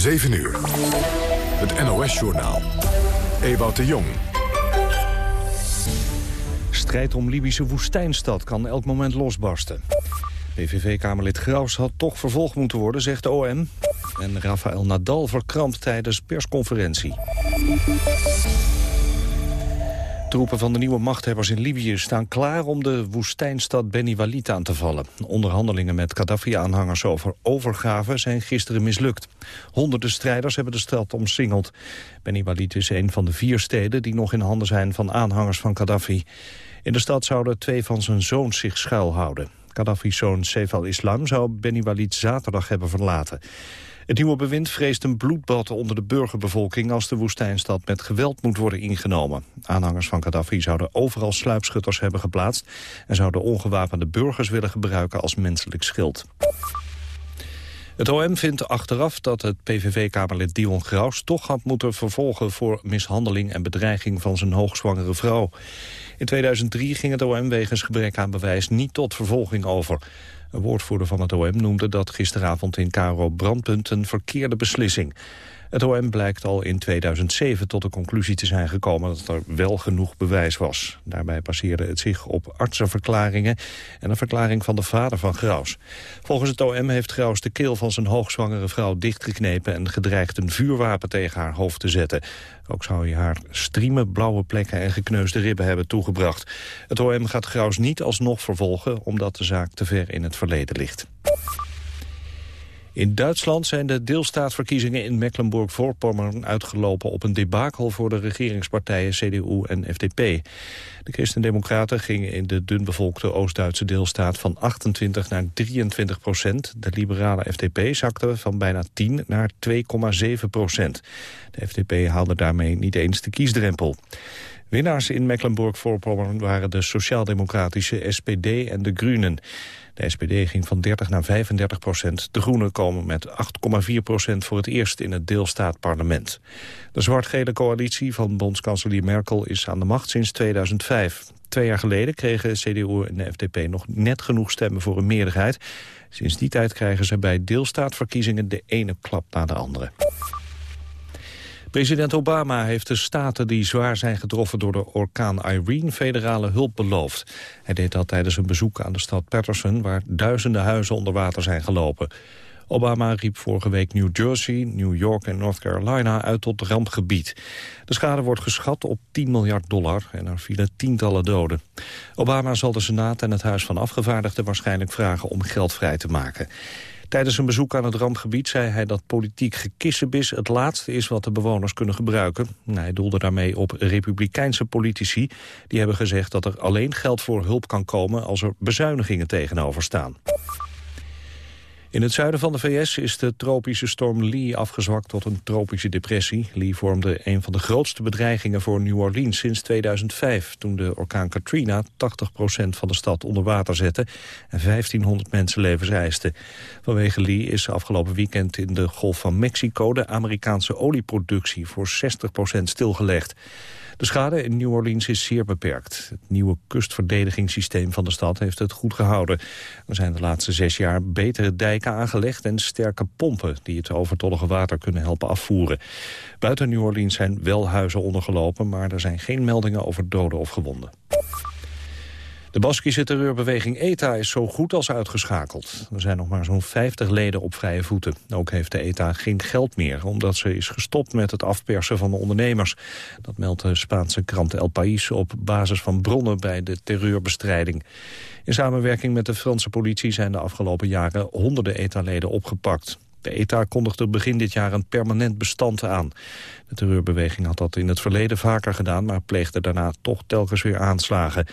7 uur. Het NOS-journaal. Ewout de Jong. Strijd om Libische woestijnstad kan elk moment losbarsten. PVV-kamerlid Graus had toch vervolgd moeten worden, zegt de OM. En Rafael Nadal verkrampt tijdens persconferentie. Troepen van de nieuwe machthebbers in Libië staan klaar om de woestijnstad Beni Walid aan te vallen. Onderhandelingen met Gaddafi-aanhangers over overgave zijn gisteren mislukt. Honderden strijders hebben de stad omsingeld. Beni Walid is een van de vier steden die nog in handen zijn van aanhangers van Gaddafi. In de stad zouden twee van zijn zoons zich schuilhouden. Gaddafi's zoon Saif al-Islam zou Beni Walid zaterdag hebben verlaten. Het nieuwe bewind vreest een bloedbad onder de burgerbevolking... als de woestijnstad met geweld moet worden ingenomen. Aanhangers van Gaddafi zouden overal sluipschutters hebben geplaatst... en zouden ongewapende burgers willen gebruiken als menselijk schild. Het OM vindt achteraf dat het PVV-kamerlid Dion Graus toch had moeten vervolgen voor mishandeling en bedreiging van zijn hoogzwangere vrouw. In 2003 ging het OM wegens gebrek aan bewijs niet tot vervolging over. Een woordvoerder van het OM noemde dat gisteravond in Karo Brandpunt een verkeerde beslissing. Het OM blijkt al in 2007 tot de conclusie te zijn gekomen dat er wel genoeg bewijs was. Daarbij baseerde het zich op artsenverklaringen en een verklaring van de vader van Graus. Volgens het OM heeft Graus de keel van zijn hoogzwangere vrouw dichtgeknepen en gedreigd een vuurwapen tegen haar hoofd te zetten. Ook zou hij haar striemen, blauwe plekken en gekneusde ribben hebben toegebracht. Het OM gaat Graus niet alsnog vervolgen omdat de zaak te ver in het verleden ligt. In Duitsland zijn de deelstaatverkiezingen in Mecklenburg-Voorpommern uitgelopen op een debakel voor de regeringspartijen CDU en FDP. De Christen-Democraten gingen in de dunbevolkte Oost-Duitse deelstaat van 28 naar 23 procent. De liberale FDP zakte van bijna 10 naar 2,7 procent. De FDP haalde daarmee niet eens de kiesdrempel. Winnaars in Mecklenburg-Voorpommern waren de sociaal-democratische SPD en de Groenen. De SPD ging van 30 naar 35 procent. De Groenen komen met 8,4 procent voor het eerst in het deelstaatparlement. De zwart-gele coalitie van bondskanselier Merkel is aan de macht sinds 2005. Twee jaar geleden kregen CDU en de FDP nog net genoeg stemmen voor een meerderheid. Sinds die tijd krijgen ze bij deelstaatverkiezingen de ene klap na de andere. President Obama heeft de staten die zwaar zijn getroffen door de orkaan Irene federale hulp beloofd. Hij deed dat tijdens een bezoek aan de stad Patterson waar duizenden huizen onder water zijn gelopen. Obama riep vorige week New Jersey, New York en North Carolina uit tot rampgebied. De schade wordt geschat op 10 miljard dollar en er vielen tientallen doden. Obama zal de Senaat en het Huis van Afgevaardigden waarschijnlijk vragen om geld vrij te maken. Tijdens een bezoek aan het rampgebied zei hij dat politiek gekissenbis het laatste is wat de bewoners kunnen gebruiken. Hij doelde daarmee op republikeinse politici die hebben gezegd dat er alleen geld voor hulp kan komen als er bezuinigingen tegenover staan. In het zuiden van de VS is de tropische storm Lee afgezwakt tot een tropische depressie. Lee vormde een van de grootste bedreigingen voor New Orleans sinds 2005... toen de orkaan Katrina 80% van de stad onder water zette... en 1500 mensenlevens eiste. Vanwege Lee is afgelopen weekend in de Golf van Mexico... de Amerikaanse olieproductie voor 60% stilgelegd. De schade in New Orleans is zeer beperkt. Het nieuwe kustverdedigingssysteem van de stad heeft het goed gehouden. Er zijn de laatste zes jaar betere dijken aangelegd... en sterke pompen die het overtollige water kunnen helpen afvoeren. Buiten New Orleans zijn wel huizen ondergelopen... maar er zijn geen meldingen over doden of gewonden. De Baskische terreurbeweging ETA is zo goed als uitgeschakeld. Er zijn nog maar zo'n 50 leden op vrije voeten. Ook heeft de ETA geen geld meer, omdat ze is gestopt met het afpersen van de ondernemers. Dat meldt de Spaanse krant El País op basis van bronnen bij de terreurbestrijding. In samenwerking met de Franse politie zijn de afgelopen jaren honderden ETA-leden opgepakt. De ETA kondigde begin dit jaar een permanent bestand aan. De terreurbeweging had dat in het verleden vaker gedaan... maar pleegde daarna toch telkens weer aanslagen.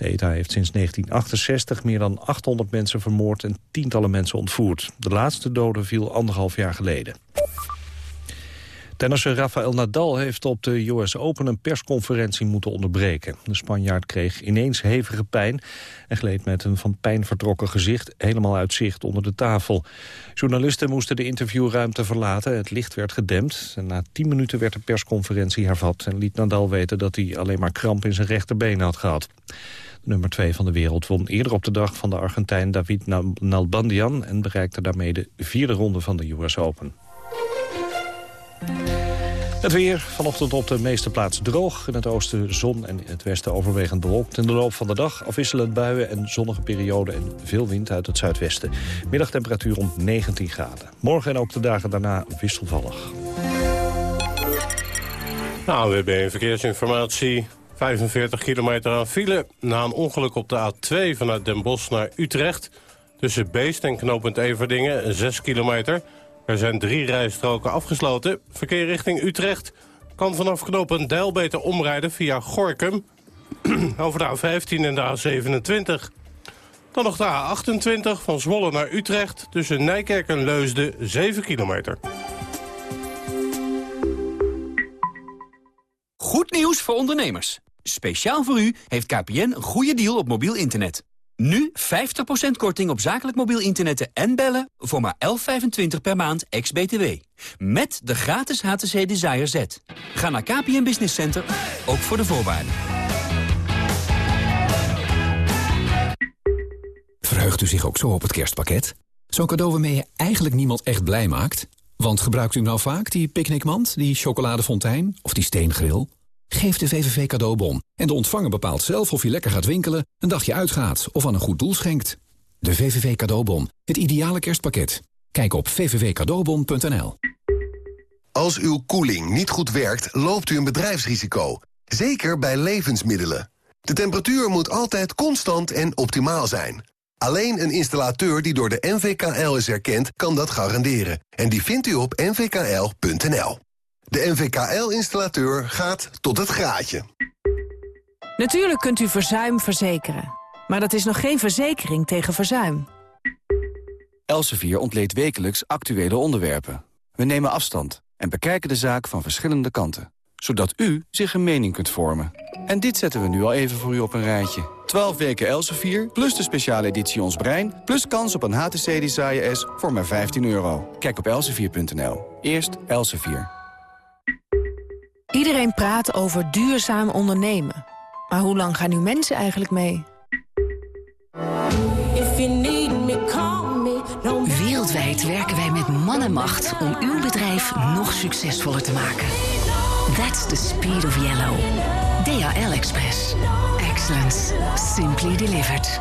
De ETA heeft sinds 1968 meer dan 800 mensen vermoord en tientallen mensen ontvoerd. De laatste dode viel anderhalf jaar geleden. Tennisser Rafael Nadal heeft op de US Open een persconferentie moeten onderbreken. De Spanjaard kreeg ineens hevige pijn en gleed met een van pijn vertrokken gezicht helemaal uit zicht onder de tafel. Journalisten moesten de interviewruimte verlaten, het licht werd gedempt. En na tien minuten werd de persconferentie hervat en liet Nadal weten dat hij alleen maar kramp in zijn rechterbeen had gehad nummer 2 van de wereld won eerder op de dag van de Argentijn David Nalbandian... en bereikte daarmee de vierde ronde van de US Open. Het weer, vanochtend op de meeste plaatsen droog. In het oosten zon en in het westen overwegend bewolkt. In de loop van de dag afwisselend buien en zonnige perioden... en veel wind uit het zuidwesten. Middagtemperatuur om 19 graden. Morgen en ook de dagen daarna wisselvallig. Nou, een verkeersinformatie. 45 kilometer aan file. Na een ongeluk op de A2 vanuit Den Bosch naar Utrecht... tussen Beest en knooppunt Everdingen, 6 kilometer... Er zijn drie rijstroken afgesloten. Verkeer richting Utrecht kan vanaf knooppunt Deil beter omrijden via Gorkum... over de A15 en de A27. Dan nog de A28 van Zwolle naar Utrecht... tussen Nijkerk en Leusden, 7 kilometer. Goed nieuws voor ondernemers. Speciaal voor u heeft KPN een goede deal op mobiel internet. Nu 50% korting op zakelijk mobiel internet en bellen voor maar 11,25 per maand ex-BTW. Met de gratis HTC Desire Z. Ga naar KPN Business Center, ook voor de voorwaarden. Verheugt u zich ook zo op het kerstpakket? Zo'n cadeau waarmee je eigenlijk niemand echt blij maakt? Want gebruikt u nou vaak die picknickmand, die chocoladefontein of die steengril? Geef de VVV cadeaubon en de ontvanger bepaalt zelf of je lekker gaat winkelen, een dagje uitgaat of aan een goed doel schenkt. De VVV cadeaubon, het ideale kerstpakket. Kijk op vvvcadeaubon.nl. Als uw koeling niet goed werkt, loopt u een bedrijfsrisico. Zeker bij levensmiddelen. De temperatuur moet altijd constant en optimaal zijn. Alleen een installateur die door de NVKL is erkend, kan dat garanderen. En die vindt u op nvkl.nl. De NVKL-installateur gaat tot het graadje. Natuurlijk kunt u verzuim verzekeren. Maar dat is nog geen verzekering tegen verzuim. Elsevier ontleedt wekelijks actuele onderwerpen. We nemen afstand en bekijken de zaak van verschillende kanten. Zodat u zich een mening kunt vormen. En dit zetten we nu al even voor u op een rijtje. 12 weken Elsevier, plus de speciale editie Ons Brein... plus kans op een HTC Desire S voor maar 15 euro. Kijk op elsevier.nl. Eerst Elsevier. Iedereen praat over duurzaam ondernemen. Maar hoe lang gaan nu mensen eigenlijk mee? Wereldwijd werken wij met man en macht om uw bedrijf nog succesvoller te maken. That's the speed of yellow. DHL Express. Excellence. Simply delivered.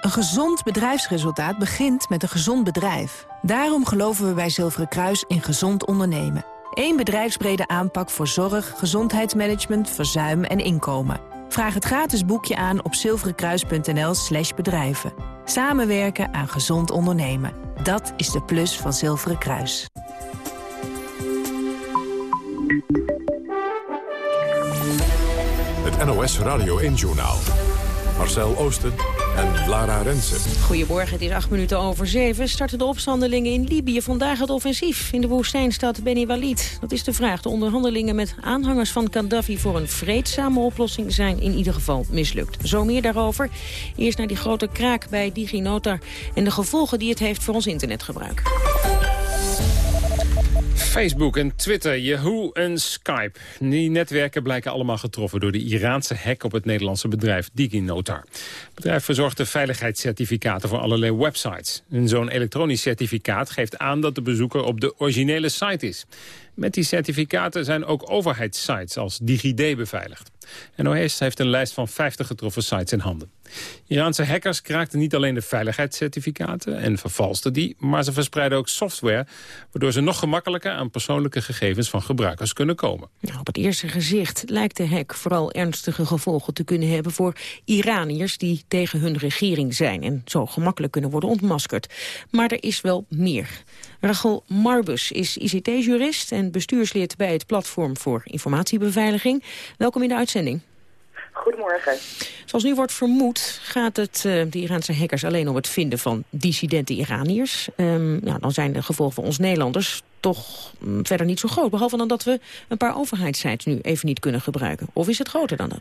Een gezond bedrijfsresultaat begint met een gezond bedrijf. Daarom geloven we bij Zilveren Kruis in gezond ondernemen. Eén bedrijfsbrede aanpak voor zorg, gezondheidsmanagement, verzuim en inkomen. Vraag het gratis boekje aan op zilverenkruis.nl slash bedrijven. Samenwerken aan gezond ondernemen. Dat is de plus van Zilveren Kruis. Het NOS Radio 1-journaal. Marcel Oosten en Lara Rensen. Goedemorgen, het is acht minuten over zeven. Starten de opstandelingen in Libië vandaag het offensief in de woestijnstad Beni Walid. Dat is de vraag. De onderhandelingen met aanhangers van Gaddafi voor een vreedzame oplossing zijn in ieder geval mislukt. Zo meer daarover. Eerst naar die grote kraak bij DigiNotar en de gevolgen die het heeft voor ons internetgebruik. Facebook en Twitter, Yahoo en Skype. Die netwerken blijken allemaal getroffen door de Iraanse hack op het Nederlandse bedrijf DigiNotar. Het bedrijf verzorgt de veiligheidscertificaten voor allerlei websites. Zo'n elektronisch certificaat geeft aan dat de bezoeker op de originele site is. Met die certificaten zijn ook overheidssites als DigiD beveiligd. NOS heeft een lijst van 50 getroffen sites in handen. Iraanse hackers kraakten niet alleen de veiligheidscertificaten en vervalsten die, maar ze verspreiden ook software, waardoor ze nog gemakkelijker aan persoonlijke gegevens van gebruikers kunnen komen. Nou, op het eerste gezicht lijkt de hack vooral ernstige gevolgen te kunnen hebben voor Iraniërs die tegen hun regering zijn en zo gemakkelijk kunnen worden ontmaskerd. Maar er is wel meer. Rachel Marbus is ICT-jurist en bestuurslid bij het Platform voor Informatiebeveiliging. Welkom in de uitzending. Goedemorgen. Zoals nu wordt vermoed gaat het uh, de Iraanse hackers alleen om het vinden van dissidente Iraniërs. Um, nou, dan zijn de gevolgen voor ons Nederlanders toch um, verder niet zo groot. Behalve dan dat we een paar overheidssites nu even niet kunnen gebruiken. Of is het groter dan dat?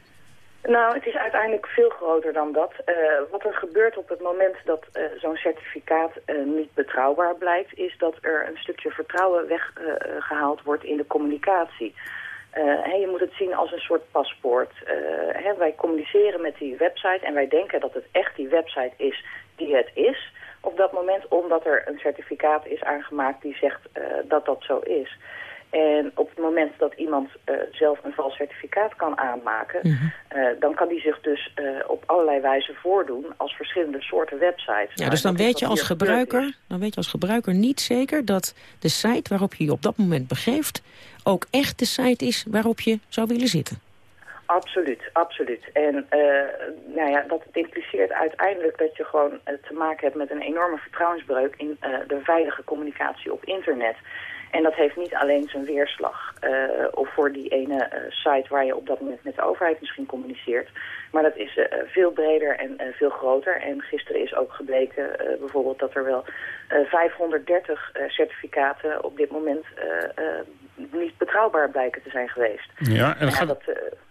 Nou, het is uiteindelijk veel groter dan dat. Uh, wat er gebeurt op het moment dat uh, zo'n certificaat niet betrouwbaar blijkt... is dat er een stukje vertrouwen weggehaald wordt in de communicatie. Hey, je moet het zien als een soort paspoort. Hey, wij communiceren met die website en wij denken dat het echt die website is die het is... op dat moment omdat er een certificaat is aangemaakt die zegt dat dat zo is... En op het moment dat iemand zelf een vals certificaat kan aanmaken... Mm -hmm. dan kan die zich dus op allerlei wijzen voordoen als verschillende soorten websites. Ja, dus dan weet, je als gebruiker, dan weet je als gebruiker niet zeker dat de site waarop je je op dat moment begeeft... ook echt de site is waarop je zou willen zitten. Absoluut, absoluut. En uh, nou ja, dat impliceert uiteindelijk dat je gewoon uh, te maken hebt met een enorme vertrouwensbreuk in uh, de veilige communicatie op internet. En dat heeft niet alleen zijn weerslag uh, of voor die ene uh, site waar je op dat moment met de overheid misschien communiceert. Maar dat is uh, veel breder en veel groter. En gisteren is ook gebleken bijvoorbeeld dat er wel 530 certificaten op dit moment niet betrouwbaar blijken te zijn geweest. Ja, en gaat, dat,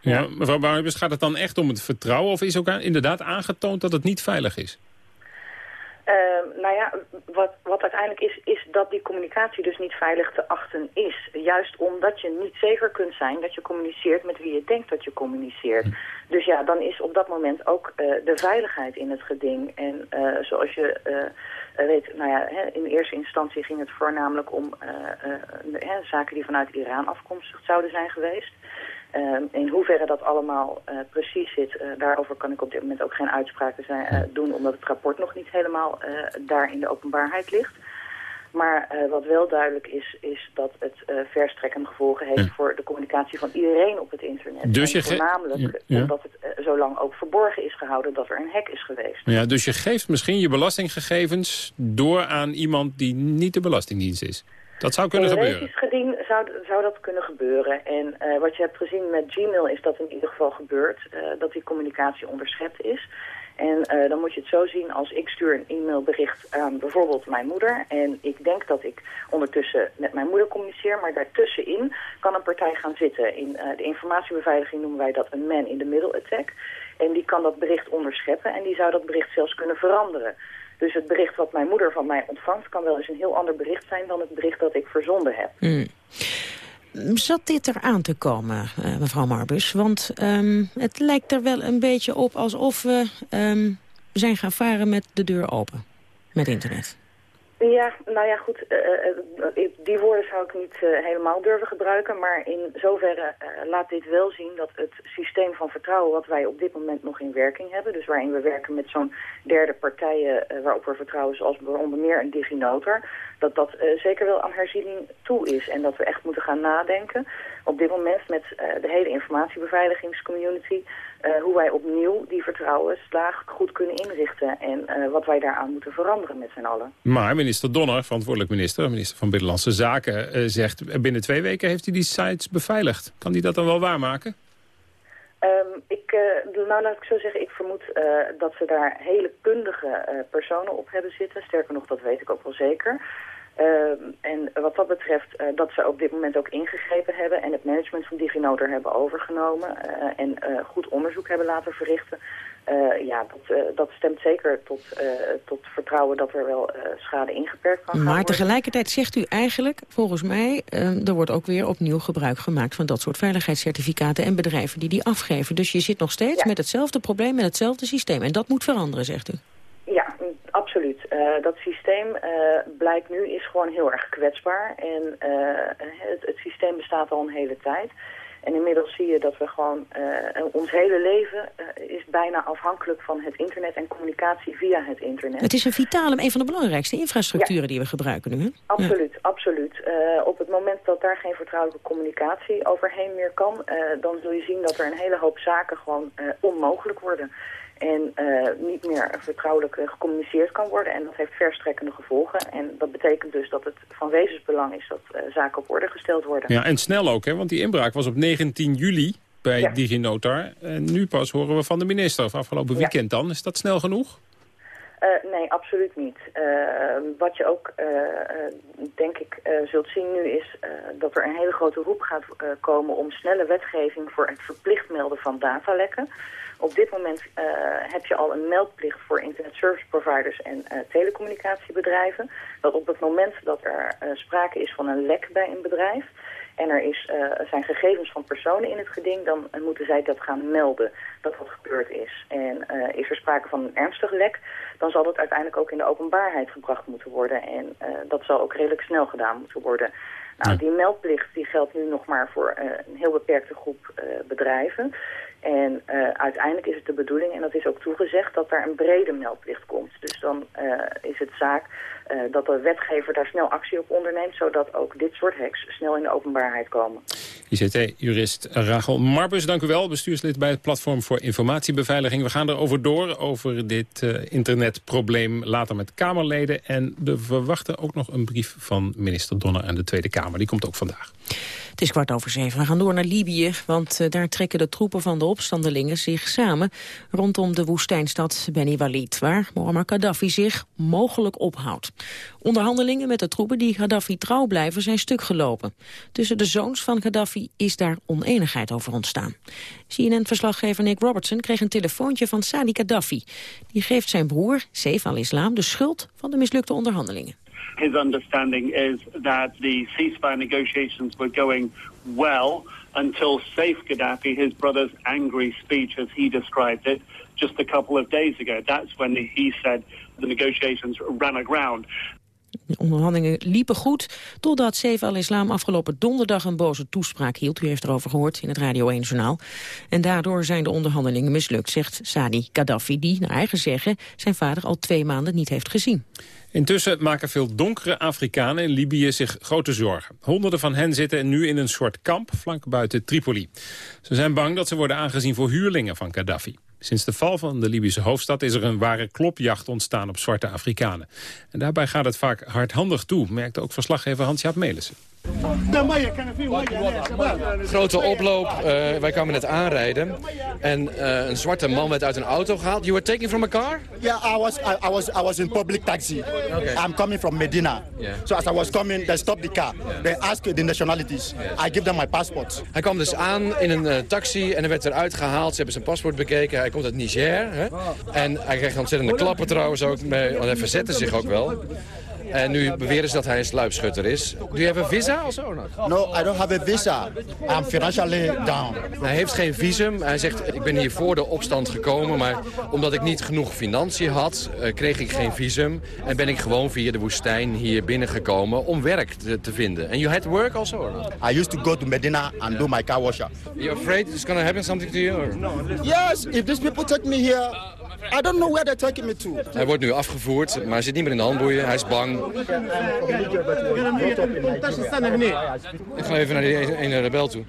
ja, mevrouw Bouwers, gaat het dan echt om het vertrouwen of is ook inderdaad aangetoond dat het niet veilig is? Uh, nou ja, wat, wat uiteindelijk is, is dat die communicatie dus niet veilig te achten is. Juist omdat je niet zeker kunt zijn dat je communiceert met wie je denkt dat je communiceert. Dus ja, dan is op dat moment ook uh, de veiligheid in het geding. En uh, zoals je weet, nou ja, hè, in eerste instantie ging het voornamelijk om zaken die vanuit Iran afkomstig zouden zijn geweest. Uh, in hoeverre dat allemaal uh, precies zit, uh, daarover kan ik op dit moment ook geen uitspraken zijn, doen, omdat het rapport nog niet helemaal daar in de openbaarheid ligt. Maar wat wel duidelijk is, is dat het verstrekkende gevolgen heeft voor de communicatie van iedereen op het internet. Dus je voornamelijk ja. omdat het zo lang ook verborgen is gehouden dat er een hack is geweest. Ja, dus je geeft misschien je belastinggegevens door aan iemand die niet de Belastingdienst is. Dat zou kunnen gebeuren. gedien zou, zou dat kunnen gebeuren. En uh, wat je hebt gezien met Gmail is dat in ieder geval gebeurt. Uh, dat die communicatie onderschept is. En uh, dan moet je het zo zien als ik stuur een e-mailbericht aan bijvoorbeeld mijn moeder. En ik denk dat ik ondertussen met mijn moeder communiceer. Maar daartussenin kan een partij gaan zitten. In de informatiebeveiliging noemen wij dat een man-in-the-middle attack. En die kan dat bericht onderscheppen en die zou dat bericht zelfs kunnen veranderen. Dus het bericht wat mijn moeder van mij ontvangt... kan wel eens een heel ander bericht zijn dan het bericht dat ik verzonden heb. Hmm. Zat dit er aan te komen, uh, mevrouw Marbus? Want um, het lijkt er wel een beetje op alsof we um, zijn gaan varen met de deur open. Met internet. Ja, nou ja, goed. Uh, die woorden zou ik niet helemaal durven gebruiken. Maar in zoverre laat dit wel zien dat het systeem van vertrouwen... wat wij op dit moment nog in werking hebben... dus waarin we werken met zo'n derde partijen waarop we vertrouwen... zoals onder meer een DigiNotar... dat dat zeker wel aan herziening toe is. En dat we echt moeten gaan nadenken op dit moment met de hele informatiebeveiligingscommunity... Uh, hoe wij opnieuw die vertrouwenslaag goed kunnen inrichten... en uh, wat wij daaraan moeten veranderen met z'n allen. Maar minister Donner, verantwoordelijk minister, minister van Binnenlandse Zaken... Uh, zegt binnen twee weken heeft hij die sites beveiligd. Kan hij dat dan wel waarmaken? Um, ik, nou laat ik zo zeggen, ik vermoed dat ze daar hele kundige personen op hebben zitten. Sterker nog, dat weet ik ook wel zeker. Uh, en wat dat betreft uh, dat ze op dit moment ook ingegrepen hebben en het management van DigiNotar hebben overgenomen uh, en goed onderzoek hebben laten verrichten. ja, dat, dat stemt zeker tot, tot vertrouwen dat er wel schade ingeperkt kan maar gaan Maar tegelijkertijd zegt u eigenlijk, volgens mij, er wordt ook weer opnieuw gebruik gemaakt van dat soort veiligheidscertificaten en bedrijven die die afgeven. Dus je zit nog steeds ja. met hetzelfde probleem, met hetzelfde systeem. En dat moet veranderen, zegt u. Ja, absoluut. Uh, dat systeem uh, blijkt nu is gewoon heel erg kwetsbaar. En uh, het, het, systeem bestaat al een hele tijd. En inmiddels zie je dat we gewoon, ons hele leven is bijna afhankelijk van het internet en communicatie via het internet. Het is een vitale, een van de belangrijkste infrastructuren ja. die we gebruiken nu. Hè? Absoluut, ja. absoluut. op het moment dat daar geen vertrouwelijke communicatie overheen meer kan, dan zul je zien dat er een hele hoop zaken gewoon onmogelijk worden en uh, niet meer vertrouwelijk uh, gecommuniceerd kan worden. En dat heeft verstrekkende gevolgen. En dat betekent dus dat het van wezensbelang is dat uh, zaken op orde gesteld worden. Ja, en snel ook, hè? want die inbraak was op 19 juli bij ja. DigiNotar. En nu pas horen we van de minister, of afgelopen weekend dan. Is dat snel genoeg? Uh, nee, absoluut niet. Uh, wat je ook, uh, denk ik, zult zien nu is dat er een hele grote roep gaat komen om snelle wetgeving voor het verplicht melden van datalekken. Op dit moment uh, heb je al een meldplicht voor internet service providers en uh, telecommunicatiebedrijven. Dat op het moment dat er uh, sprake is van een lek bij een bedrijf en er is, zijn gegevens van personen in het geding, dan moeten zij dat gaan melden dat dat gebeurd is. En is er sprake van een ernstig lek, dan zal dat uiteindelijk ook in de openbaarheid gebracht moeten worden. En dat zal ook redelijk snel gedaan moeten worden. Nou, die meldplicht die geldt nu nog maar voor een heel beperkte groep bedrijven. En uh, uiteindelijk is het de bedoeling, en dat is ook toegezegd, dat daar een brede meldplicht komt. Dus dan is het zaak dat de wetgever daar snel actie op onderneemt... zodat ook dit soort hacks snel in de openbaarheid komen. ICT-jurist Rachel Marbus, dank u wel. Bestuurslid bij het Platform voor Informatiebeveiliging. We gaan erover door, over dit internetprobleem later met Kamerleden. En we verwachten ook nog een brief van minister Donner aan de Tweede Kamer. Die komt ook vandaag. Het is kwart over zeven. We gaan door naar Libië, want uh, daar trekken de troepen van de opstandelingen zich samen rondom de woestijnstad Beni Walid, waar Muammar Gaddafi zich mogelijk ophoudt. Onderhandelingen met de troepen die Gaddafi trouw blijven zijn stuk gelopen. Tussen de zoons van Gaddafi is daar oneenigheid over ontstaan. CNN-verslaggever Nick Robertson kreeg een telefoontje van Sadi Gaddafi. Die geeft zijn broer, Saif al-Islam, de schuld van de mislukte onderhandelingen. His understanding is that the ceasefire negotiations were going well until Saif Gaddafi, his brother's angry speech, as he described it, just a couple of days ago. That's when he said the negotiations ran aground. De onderhandelingen liepen goed, totdat Saif al-Islam afgelopen donderdag een boze toespraak hield. U heeft erover gehoord in het Radio 1-journaal. En daardoor zijn de onderhandelingen mislukt, zegt Sadi Gaddafi, die, naar eigen zeggen, zijn vader al twee maanden niet heeft gezien. Intussen maken veel donkere Afrikanen in Libië zich grote zorgen. Honderden van hen zitten nu in een soort kamp vlak buiten Tripoli. Ze zijn bang dat ze worden aangezien voor huurlingen van Gaddafi. Sinds de val van de Libische hoofdstad is er een ware klopjacht ontstaan op zwarte Afrikanen. En daarbij gaat het vaak hardhandig toe, merkte ook verslaggever Hans-Jaap Melissen. Grote oploop. Uh, wij kwamen net aanrijden. En uh, een zwarte man werd uit een auto gehaald. You were taking from a car? Yeah, I was, I, I was, I was in public taxi. Okay. I'm coming from Medina. Yeah. So as I was coming, they stopped the car. Yeah. They asked the nationalities. I give them my passport. Hij kwam dus aan in een uh, taxi en hij werd eruit gehaald. Ze hebben zijn paspoort bekeken. Hij komt uit Niger. Hè? En hij kreeg ontzettende klappen trouwens ook. Mee, want hij verzette zich ook wel. En nu beweren ze dat hij een sluipschutter is. Doe je een visa of zo? No, I don't have a visa. I'm financially down. Hij heeft geen visum. Hij zegt, ik ben hier voor de opstand gekomen... maar omdat ik niet genoeg financiën had, uh, kreeg ik geen visum... en ben ik gewoon via de woestijn hier binnengekomen om werk te, te vinden. And you had work also? I used to go to Medina and do my car washer. You afraid it's going to happen something to you? Or? Yes, if these people take me here... I don't know where they're taking me to. Hij wordt nu afgevoerd, maar hij zit niet meer in de handboeien. Hij is bang. Ik ga even naar die ene rebel toe.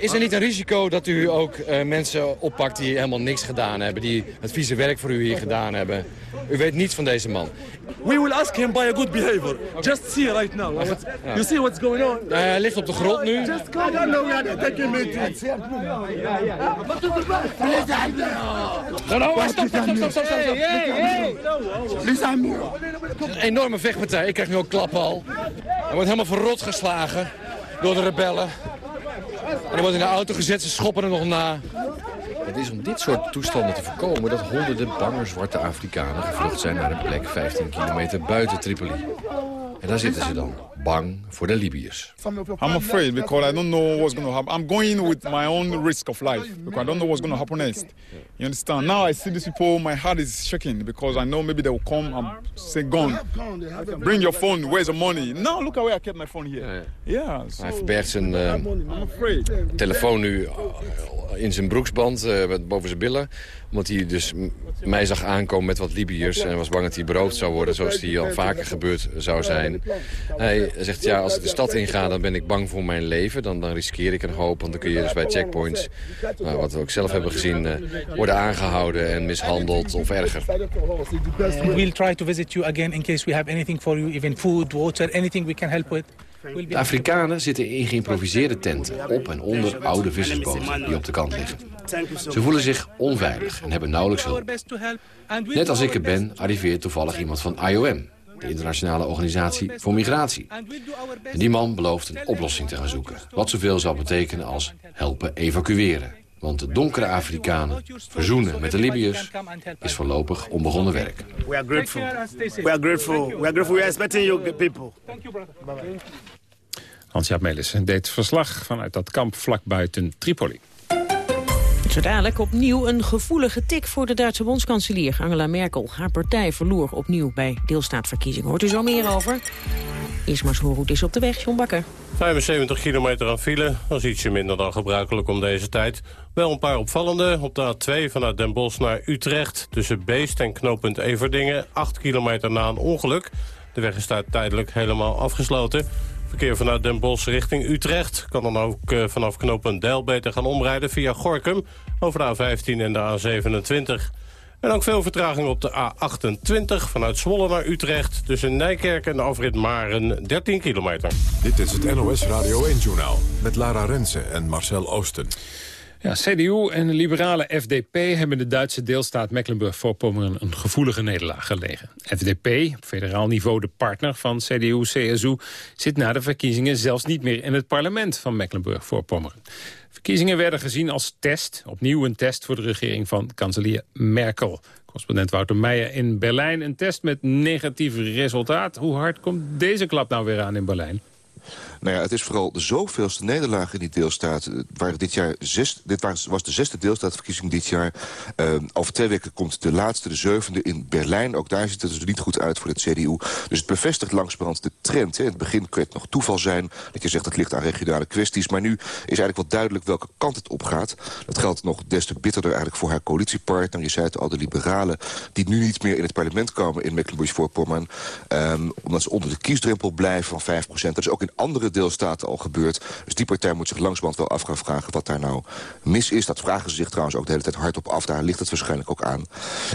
Is er niet een risico dat u ook uh, mensen oppakt die helemaal niks gedaan hebben... die het vieze werk voor u hier gedaan hebben? U weet niets van deze man. We will ask him by a good behavior. Just see right now. What, you see what's going on? Uh, hij ligt op de grond nu. Just come. I don't know where they're taking me to. No, no, stop, stop, stop, stop, stop, stop. Hey, hey. Een enorme vechtpartij. Ik krijg nu ook klappen al. Hij wordt helemaal verrot geslagen door de rebellen. En er wordt in de auto gezet, ze schoppen er nog na. Het is om dit soort toestanden te voorkomen dat honderden bange zwarte Afrikanen gevlucht zijn naar een plek 15 kilometer buiten Tripoli. En daar zitten ze dan, bang voor de Libiërs. I'm afraid because I don't know what's going to happen. I'm going with my own risk of life because I don't know what's going to happen next. You understand? Now I see these people, my heart is shaking because I know maybe they will come and say, "Gone, bring your phone. Where's the money?" Now look how I kept my phone here. Yeah. so Hij verbergt zijn uh, telefoon nu in zijn broeksband, uh, boven zijn billen. Omdat hij dus mij zag aankomen met wat Libiërs en was bang dat hij beroofd zou worden, zoals hij al vaker gebeurd zou zijn. Hij zegt, ja, als ik de stad inga, dan ben ik bang voor mijn leven. Dan, dan riskeer ik een hoop, want dan kun je dus bij checkpoints, nou, wat we ook zelf hebben gezien, uh, worden aangehouden en mishandeld of erger. We'll try to visit you again in case we have anything for you, even food, water, anything we can help with. De Afrikanen zitten in geïmproviseerde tenten op en onder oude vissersboten die op de kant liggen. Ze voelen zich onveilig en hebben nauwelijks hulp. Net als ik er ben, arriveert toevallig iemand van IOM, de internationale organisatie voor migratie. En die man belooft een oplossing te gaan zoeken. Wat zoveel zal betekenen als helpen evacueren. Want de donkere Afrikanen verzoenen met de Libiërs is voorlopig onbegonnen werk. We are grateful. We are grateful. We are grateful. We are expecting you people. Hans-Jaap Melis deed verslag vanuit dat kamp vlak buiten Tripoli. Zo dadelijk opnieuw een gevoelige tik voor de Duitse bondskanselier Angela Merkel. Haar partij verloor opnieuw bij deelstaatverkiezingen. Hoort u zo meer over? Eerst maar is op de weg, John Bakker. 75 kilometer aan file, dat is ietsje minder dan gebruikelijk om deze tijd. Wel een paar opvallende. Op de A2 vanuit Den Bosch naar Utrecht... tussen Beest en knooppunt Everdingen, 8 kilometer na een ongeluk. De weg is daar tijdelijk helemaal afgesloten. Verkeer vanuit Den Bosch richting Utrecht... kan dan ook uh, vanaf knooppunt Deil beter gaan omrijden via Gorkum... over de A15 en de A27. En ook veel vertraging op de A28 vanuit Zwolle naar Utrecht... tussen Nijkerk en de afrit Maren, 13 kilometer. Dit is het NOS Radio 1-journaal met Lara Rensen en Marcel Oosten. Ja, CDU en de liberale FDP hebben de Duitse deelstaat Mecklenburg-Vorpommern een gevoelige nederlaag gelegen. FDP, op federaal niveau de partner van CDU-CSU, zit na de verkiezingen zelfs niet meer in het parlement van Mecklenburg-Vorpommern. Verkiezingen werden gezien als test, opnieuw een test voor de regering van kanselier Merkel. Correspondent Wouter Meijer in Berlijn, een test met negatief resultaat. Hoe hard komt deze klap nou weer aan in Berlijn? Nou ja, het is vooral de zoveelste nederlaag in die deelstaat. Het waren dit jaar zes, dit was, was de zesde deelstaatverkiezing dit jaar. Uh, over twee weken komt de laatste, de zevende in Berlijn. Ook daar ziet het dus niet goed uit voor het CDU. Dus het bevestigt langsbrand de trend. Hè. In het begin kan het nog toeval zijn dat je zegt dat ligt aan regionale kwesties. Maar nu is eigenlijk wel duidelijk welke kant het op gaat. Dat geldt nog des te bitterder eigenlijk voor haar coalitiepartner. Je zei het al, de liberalen die nu niet meer in het parlement komen in Mecklenburg-Vorpommern. Um, omdat ze onder de kiesdrempel blijven van 5%. Dat is ook in andere deelstaten al gebeurd. Dus die partij moet zich langzamerhand wel af gaan vragen wat daar nou mis is. Dat vragen ze zich trouwens ook de hele tijd hardop af. Daar ligt het waarschijnlijk ook aan.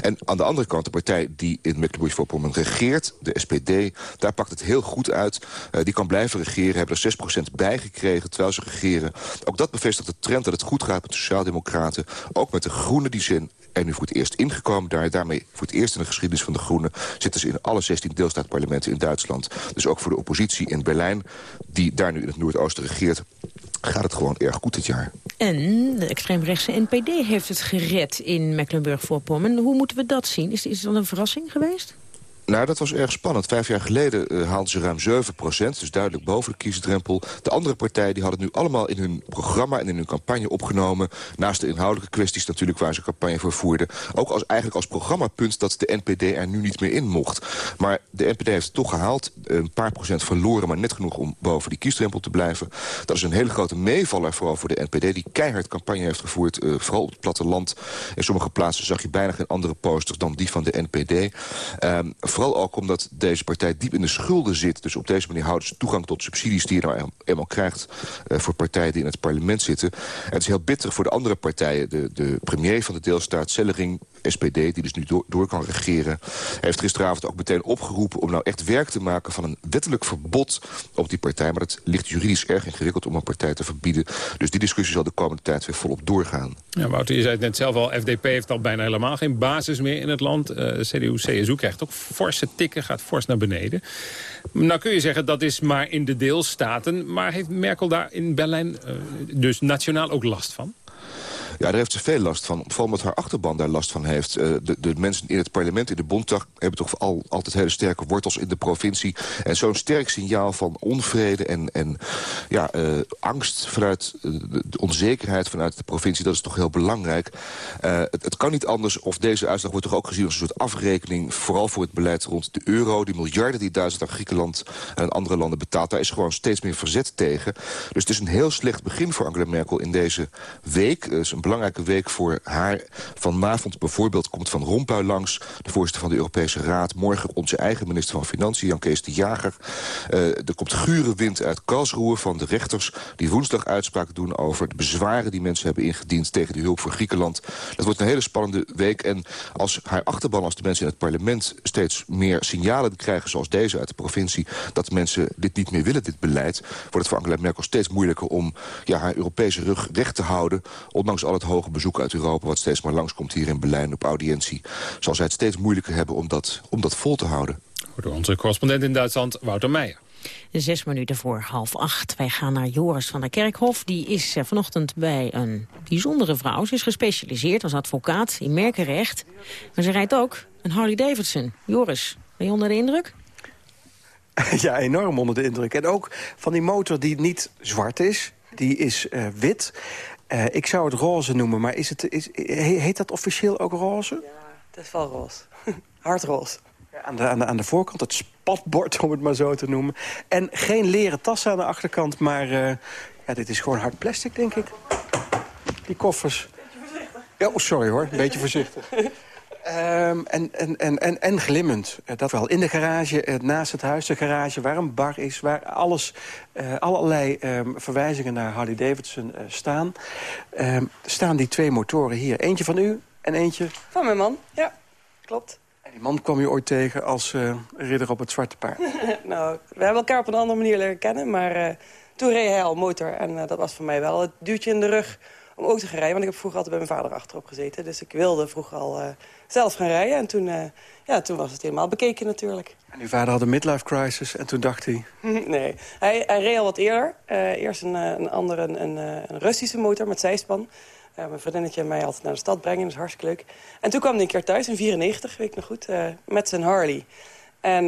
En aan de andere kant, de partij die in Mecklenburg-Vorpommern regeert, de SPD, daar pakt het heel goed uit. Uh, die kan blijven regeren, hebben er 6% bij gekregen terwijl ze regeren. Ook dat bevestigt de trend dat het goed gaat met de Sociaaldemocraten. Ook met de Groenen die zin en nu voor het eerst ingekomen. Daar, daarmee voor het eerst in de geschiedenis van de Groenen... zitten ze in alle 16 deelstaatparlementen in Duitsland. Dus ook voor de oppositie in Berlijn, die daar nu in het Noordoosten regeert gaat het gewoon erg goed dit jaar. En de extreemrechtse NPD heeft het gered in Mecklenburg-Vorpommern. Hoe moeten we dat zien? Is, is dat een verrassing geweest? Nou, dat was erg spannend. Vijf jaar geleden uh, haalden ze ruim 7 procent, dus duidelijk boven de kiesdrempel. De andere partijen die hadden het nu allemaal in hun programma en in hun campagne opgenomen. Naast de inhoudelijke kwesties natuurlijk waar ze campagne voor voerden. Ook als, eigenlijk als programmapunt dat de NPD er nu niet meer in mocht. Maar de NPD heeft het toch gehaald. Een paar procent verloren, maar net genoeg om boven die kiesdrempel te blijven. Dat is een hele grote meevaller vooral voor de NPD... die keihard campagne heeft gevoerd, uh, vooral op het platteland. In sommige plaatsen zag je bijna geen andere posters dan die van de NPD. Um, Vooral ook omdat deze partij diep in de schulden zit. Dus op deze manier houden ze toegang tot subsidies die je nou eenmaal krijgt... Uh, voor partijen die in het parlement zitten. En het is heel bitter voor de andere partijen. De, de premier van de deelstaat, Sellering, SPD, die dus nu door, kan regeren... heeft gisteravond ook meteen opgeroepen om nou echt werk te maken... van een wettelijk verbod op die partij. Maar het ligt juridisch erg ingewikkeld om een partij te verbieden. Dus die discussie zal de komende tijd weer volop doorgaan. Ja, Wouter, je zei het net zelf al, FDP heeft al bijna helemaal geen basis meer in het land. Uh, CDU, CSU krijgt ook forse tikken, gaat fors naar beneden. Nou kun je zeggen, dat is maar in de deelstaten. Maar heeft Merkel daar in Berlijn uh, dus nationaal ook last van? Ja, daar heeft ze veel last van. Vooral omdat haar achterban daar last van heeft. Uh, de, de mensen in het parlement, in de Bondtag... hebben toch al, altijd hele sterke wortels in de provincie. En zo'n sterk signaal van onvrede en, en ja, uh, angst... vanuit uh, de onzekerheid vanuit de provincie, dat is toch heel belangrijk. Het, het, kan niet anders of deze uitslag wordt toch ook gezien als een soort afrekening... vooral voor het beleid rond de euro. Die miljarden die Duitsland aan Griekenland en andere landen betaalt... daar is gewoon steeds meer verzet tegen. Dus het is een heel slecht begin voor Angela Merkel in deze week. Belangrijke week voor haar. Vanavond bijvoorbeeld komt Van Rompuy langs... de voorzitter van de Europese Raad. Morgen onze eigen minister van Financiën, Jan Kees de Jager. Uh, er komt gure wind uit Karlsruhe van de rechters... die woensdag uitspraken doen over de bezwaren die mensen hebben ingediend... tegen de hulp voor Griekenland. Dat wordt een hele spannende week. En als haar achterban, als de mensen in het parlement... steeds meer signalen krijgen, zoals deze uit de provincie... dat mensen dit niet meer willen, dit beleid... wordt het voor Angela Merkel steeds moeilijker om ja, haar Europese rug recht te houden... ondanks al het hoge bezoek uit Europa... wat steeds maar langskomt hier in Berlijn op audiëntie... zal zij het steeds moeilijker hebben om dat, om dat vol te houden. Door onze correspondent in Duitsland, Wouter Meijer. Zes minuten voor half acht. Wij gaan naar Joris van der Kerkhof. Die is vanochtend bij een bijzondere vrouw. Ze is gespecialiseerd als advocaat in merkenrecht. Maar ze rijdt ook een Harley Davidson. Joris, ben je onder de indruk? Ja, enorm onder de indruk. En ook van die motor die niet zwart is. Die is uh, wit. Uh, ik zou het roze noemen, maar is het, is, heet dat officieel ook roze? Ja, het is wel roze. Hardroze. Aan de, aan, de, aan de voorkant, het spatbord om het maar zo te noemen. En geen leren tassen aan de achterkant, maar uh, ja, dit is gewoon hard plastic, denk ik. Die koffers. Ja, oh, sorry hoor, een beetje voorzichtig. Um, en, en, en, en, en glimmend. Uh, dat wel. In de garage, uh, naast het huis, de garage, waar een bar is... waar alles, uh, allerlei um, verwijzingen naar Harley Davidson staan... Um, staan die twee motoren hier. Eentje van u en eentje... Van mijn man, ja. Klopt. En die man kwam je ooit tegen als ridder op het zwarte paard? nou, we hebben elkaar op een andere manier leren kennen... maar toen reed hij al motor en dat was voor mij wel het duwtje in de rug om ook te gaan rijden. Want ik heb vroeger altijd bij mijn vader achterop gezeten. Dus ik wilde vroeger al uh, zelf gaan rijden. En toen, uh, ja, toen was het helemaal bekeken natuurlijk. En uw vader had een midlife crisis en toen dacht hij... nee, hij, hij reed al wat eerder. Uh, eerst een, een andere, een, een, Russische motor met zijspan. mijn vriendinnetje en mij altijd naar de stad brengen, dat is hartstikke leuk. En toen kwam hij een keer thuis, in 94, weet ik nog goed, met zijn Harley. En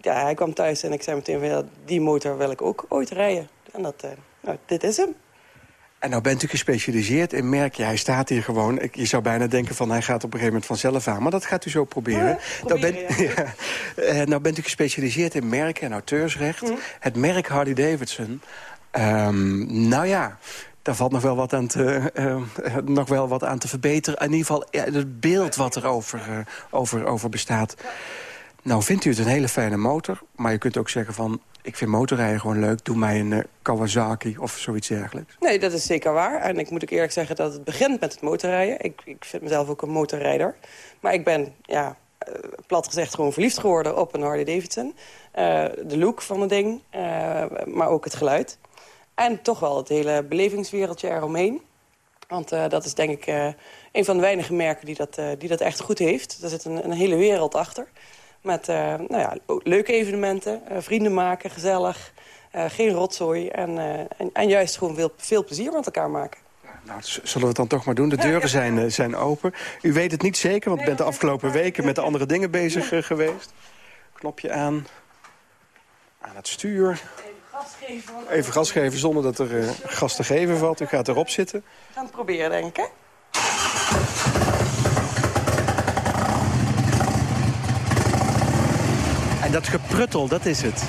ja, hij kwam thuis en ik zei meteen van, ja, die motor wil ik ook ooit rijden. En dat, nou, dit is hem. En nou bent u gespecialiseerd in merkje. Hij staat hier gewoon. Je zou bijna denken van hij gaat op een gegeven moment vanzelf aan. Maar dat gaat u zo proberen. Ja, nou, bent, ja. ja. nou bent u gespecialiseerd in merken en auteursrecht. Mm. Het merk Harley Davidson. Um, nou ja, daar valt nog wel wat aan te, uh, nog wel wat aan te verbeteren. In ieder geval het beeld wat er over, over, over bestaat. Nou vindt u het een hele fijne motor. Maar je kunt ook zeggen van ik vind motorrijden gewoon leuk. Doe mij een uh, Kawasaki of zoiets dergelijks. Nee, dat is zeker waar. En ik moet ook eerlijk zeggen dat het begint met het motorrijden. Ik, ik vind mezelf ook een motorrijder. Maar ik ben, ja, uh, plat gezegd, gewoon verliefd geworden op een Harley Davidson. Uh, de look van het ding, maar ook het geluid. En toch wel het hele belevingswereldje eromheen. Want dat is denk ik een van de weinige merken die dat, die dat echt goed heeft. Er zit een, een hele wereld achter. Met uh, nou ja, leuke evenementen, uh, vrienden maken, gezellig. Uh, geen rotzooi en, en, en, juist gewoon veel, veel plezier met elkaar maken. Nou, zullen we het dan toch maar doen? De deuren zijn, zijn open. U weet het niet zeker, want u bent de afgelopen weken met de andere dingen bezig geweest. Knopje aan. Aan het stuur. Even gas geven. Even gas geven zonder dat er gas te geven valt. U gaat erop zitten. We gaan het proberen, denk ik, hè? En dat gepruttel, dat is het.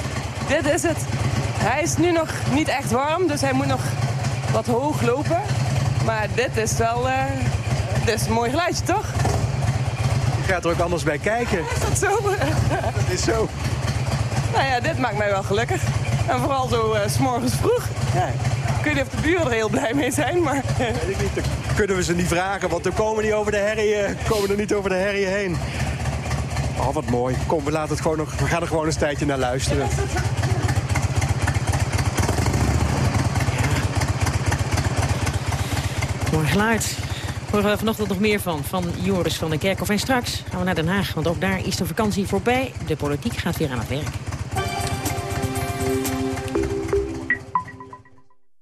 Dit is het. Hij is nu nog niet echt warm, dus hij moet nog wat hoog lopen. Maar dit is wel uh, dit is een mooi geluidje, toch? Je gaat er ook anders bij kijken. Is dat zo? dat is zo. Nou ja, dit maakt mij wel gelukkig. En vooral zo uh, s morgens vroeg. Ja. Ik weet niet of de buren er heel blij mee zijn, maar... Weet ik niet, dan kunnen we ze niet vragen, want we komen, niet over de herrie, uh, komen er niet over de herrie heen. Oh, wat mooi. Kom, we, laten het gewoon nog, we gaan er gewoon een tijdje naar luisteren. Mooi geluid. Horen we vanochtend nog meer van, van Joris van den Kerkhof. En straks gaan we naar Den Haag, want ook daar is de vakantie voorbij. De politiek gaat weer aan het werk.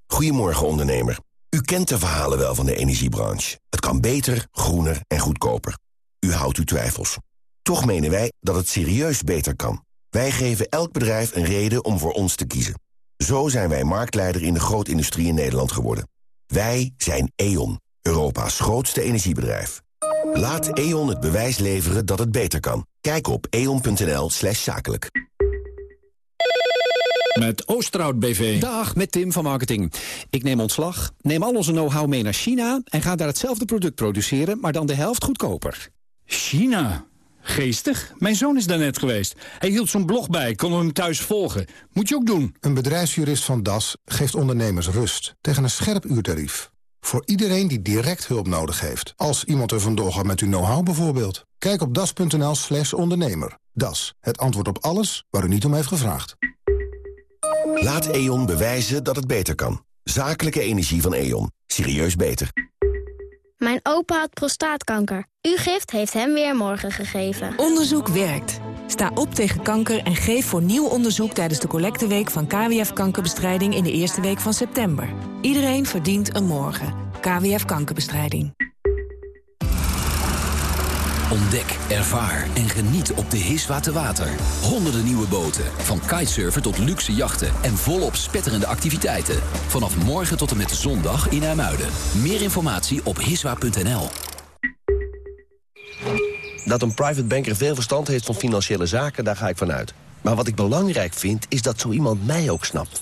Goedemorgen, ondernemer. U kent de verhalen wel van de energiebranche. Het kan beter, groener en goedkoper. U houdt uw twijfels. Toch menen wij dat het serieus beter kan. Wij geven elk bedrijf een reden om voor ons te kiezen. Zo zijn wij marktleider in de grootindustrie in Nederland geworden. Wij zijn E.ON, Europa's grootste energiebedrijf. Laat E.ON het bewijs leveren dat het beter kan. Kijk op eon.nl slash zakelijk. Met Oosterhout BV. Dag, met Tim van Marketing. Ik neem ontslag, neem al onze know-how mee naar China... en ga daar hetzelfde product produceren, maar dan de helft goedkoper. China? Geestig. Mijn zoon is daar net geweest. Hij hield zo'n blog bij, kon hem thuis volgen. Moet je ook doen. Een bedrijfsjurist van DAS geeft ondernemers rust tegen een scherp uurtarief. Voor iedereen die direct hulp nodig heeft. Als iemand er vandoor gaat met uw know-how bijvoorbeeld. Kijk op das.nl slash ondernemer. Das, het antwoord op alles waar u niet om heeft gevraagd. Laat E.ON bewijzen dat het beter kan. Zakelijke energie van E.ON. Serieus beter. Mijn opa had prostaatkanker. Uw gift heeft hem weer morgen gegeven. Onderzoek werkt. Sta op tegen kanker en geef voor nieuw onderzoek... tijdens de collecteweek van KWF Kankerbestrijding... in de eerste week van september. Iedereen verdient een morgen. KWF Kankerbestrijding. Ontdek, ervaar en geniet op de Hiswa te water. Honderden nieuwe boten, van kitesurfen tot luxe jachten... en volop spetterende activiteiten. Vanaf morgen tot en met zondag in IJmuiden. Meer informatie op hiswa.nl. Dat een private banker veel verstand heeft van financiële zaken, daar ga ik vanuit. Maar wat ik belangrijk vind, is dat zo iemand mij ook snapt.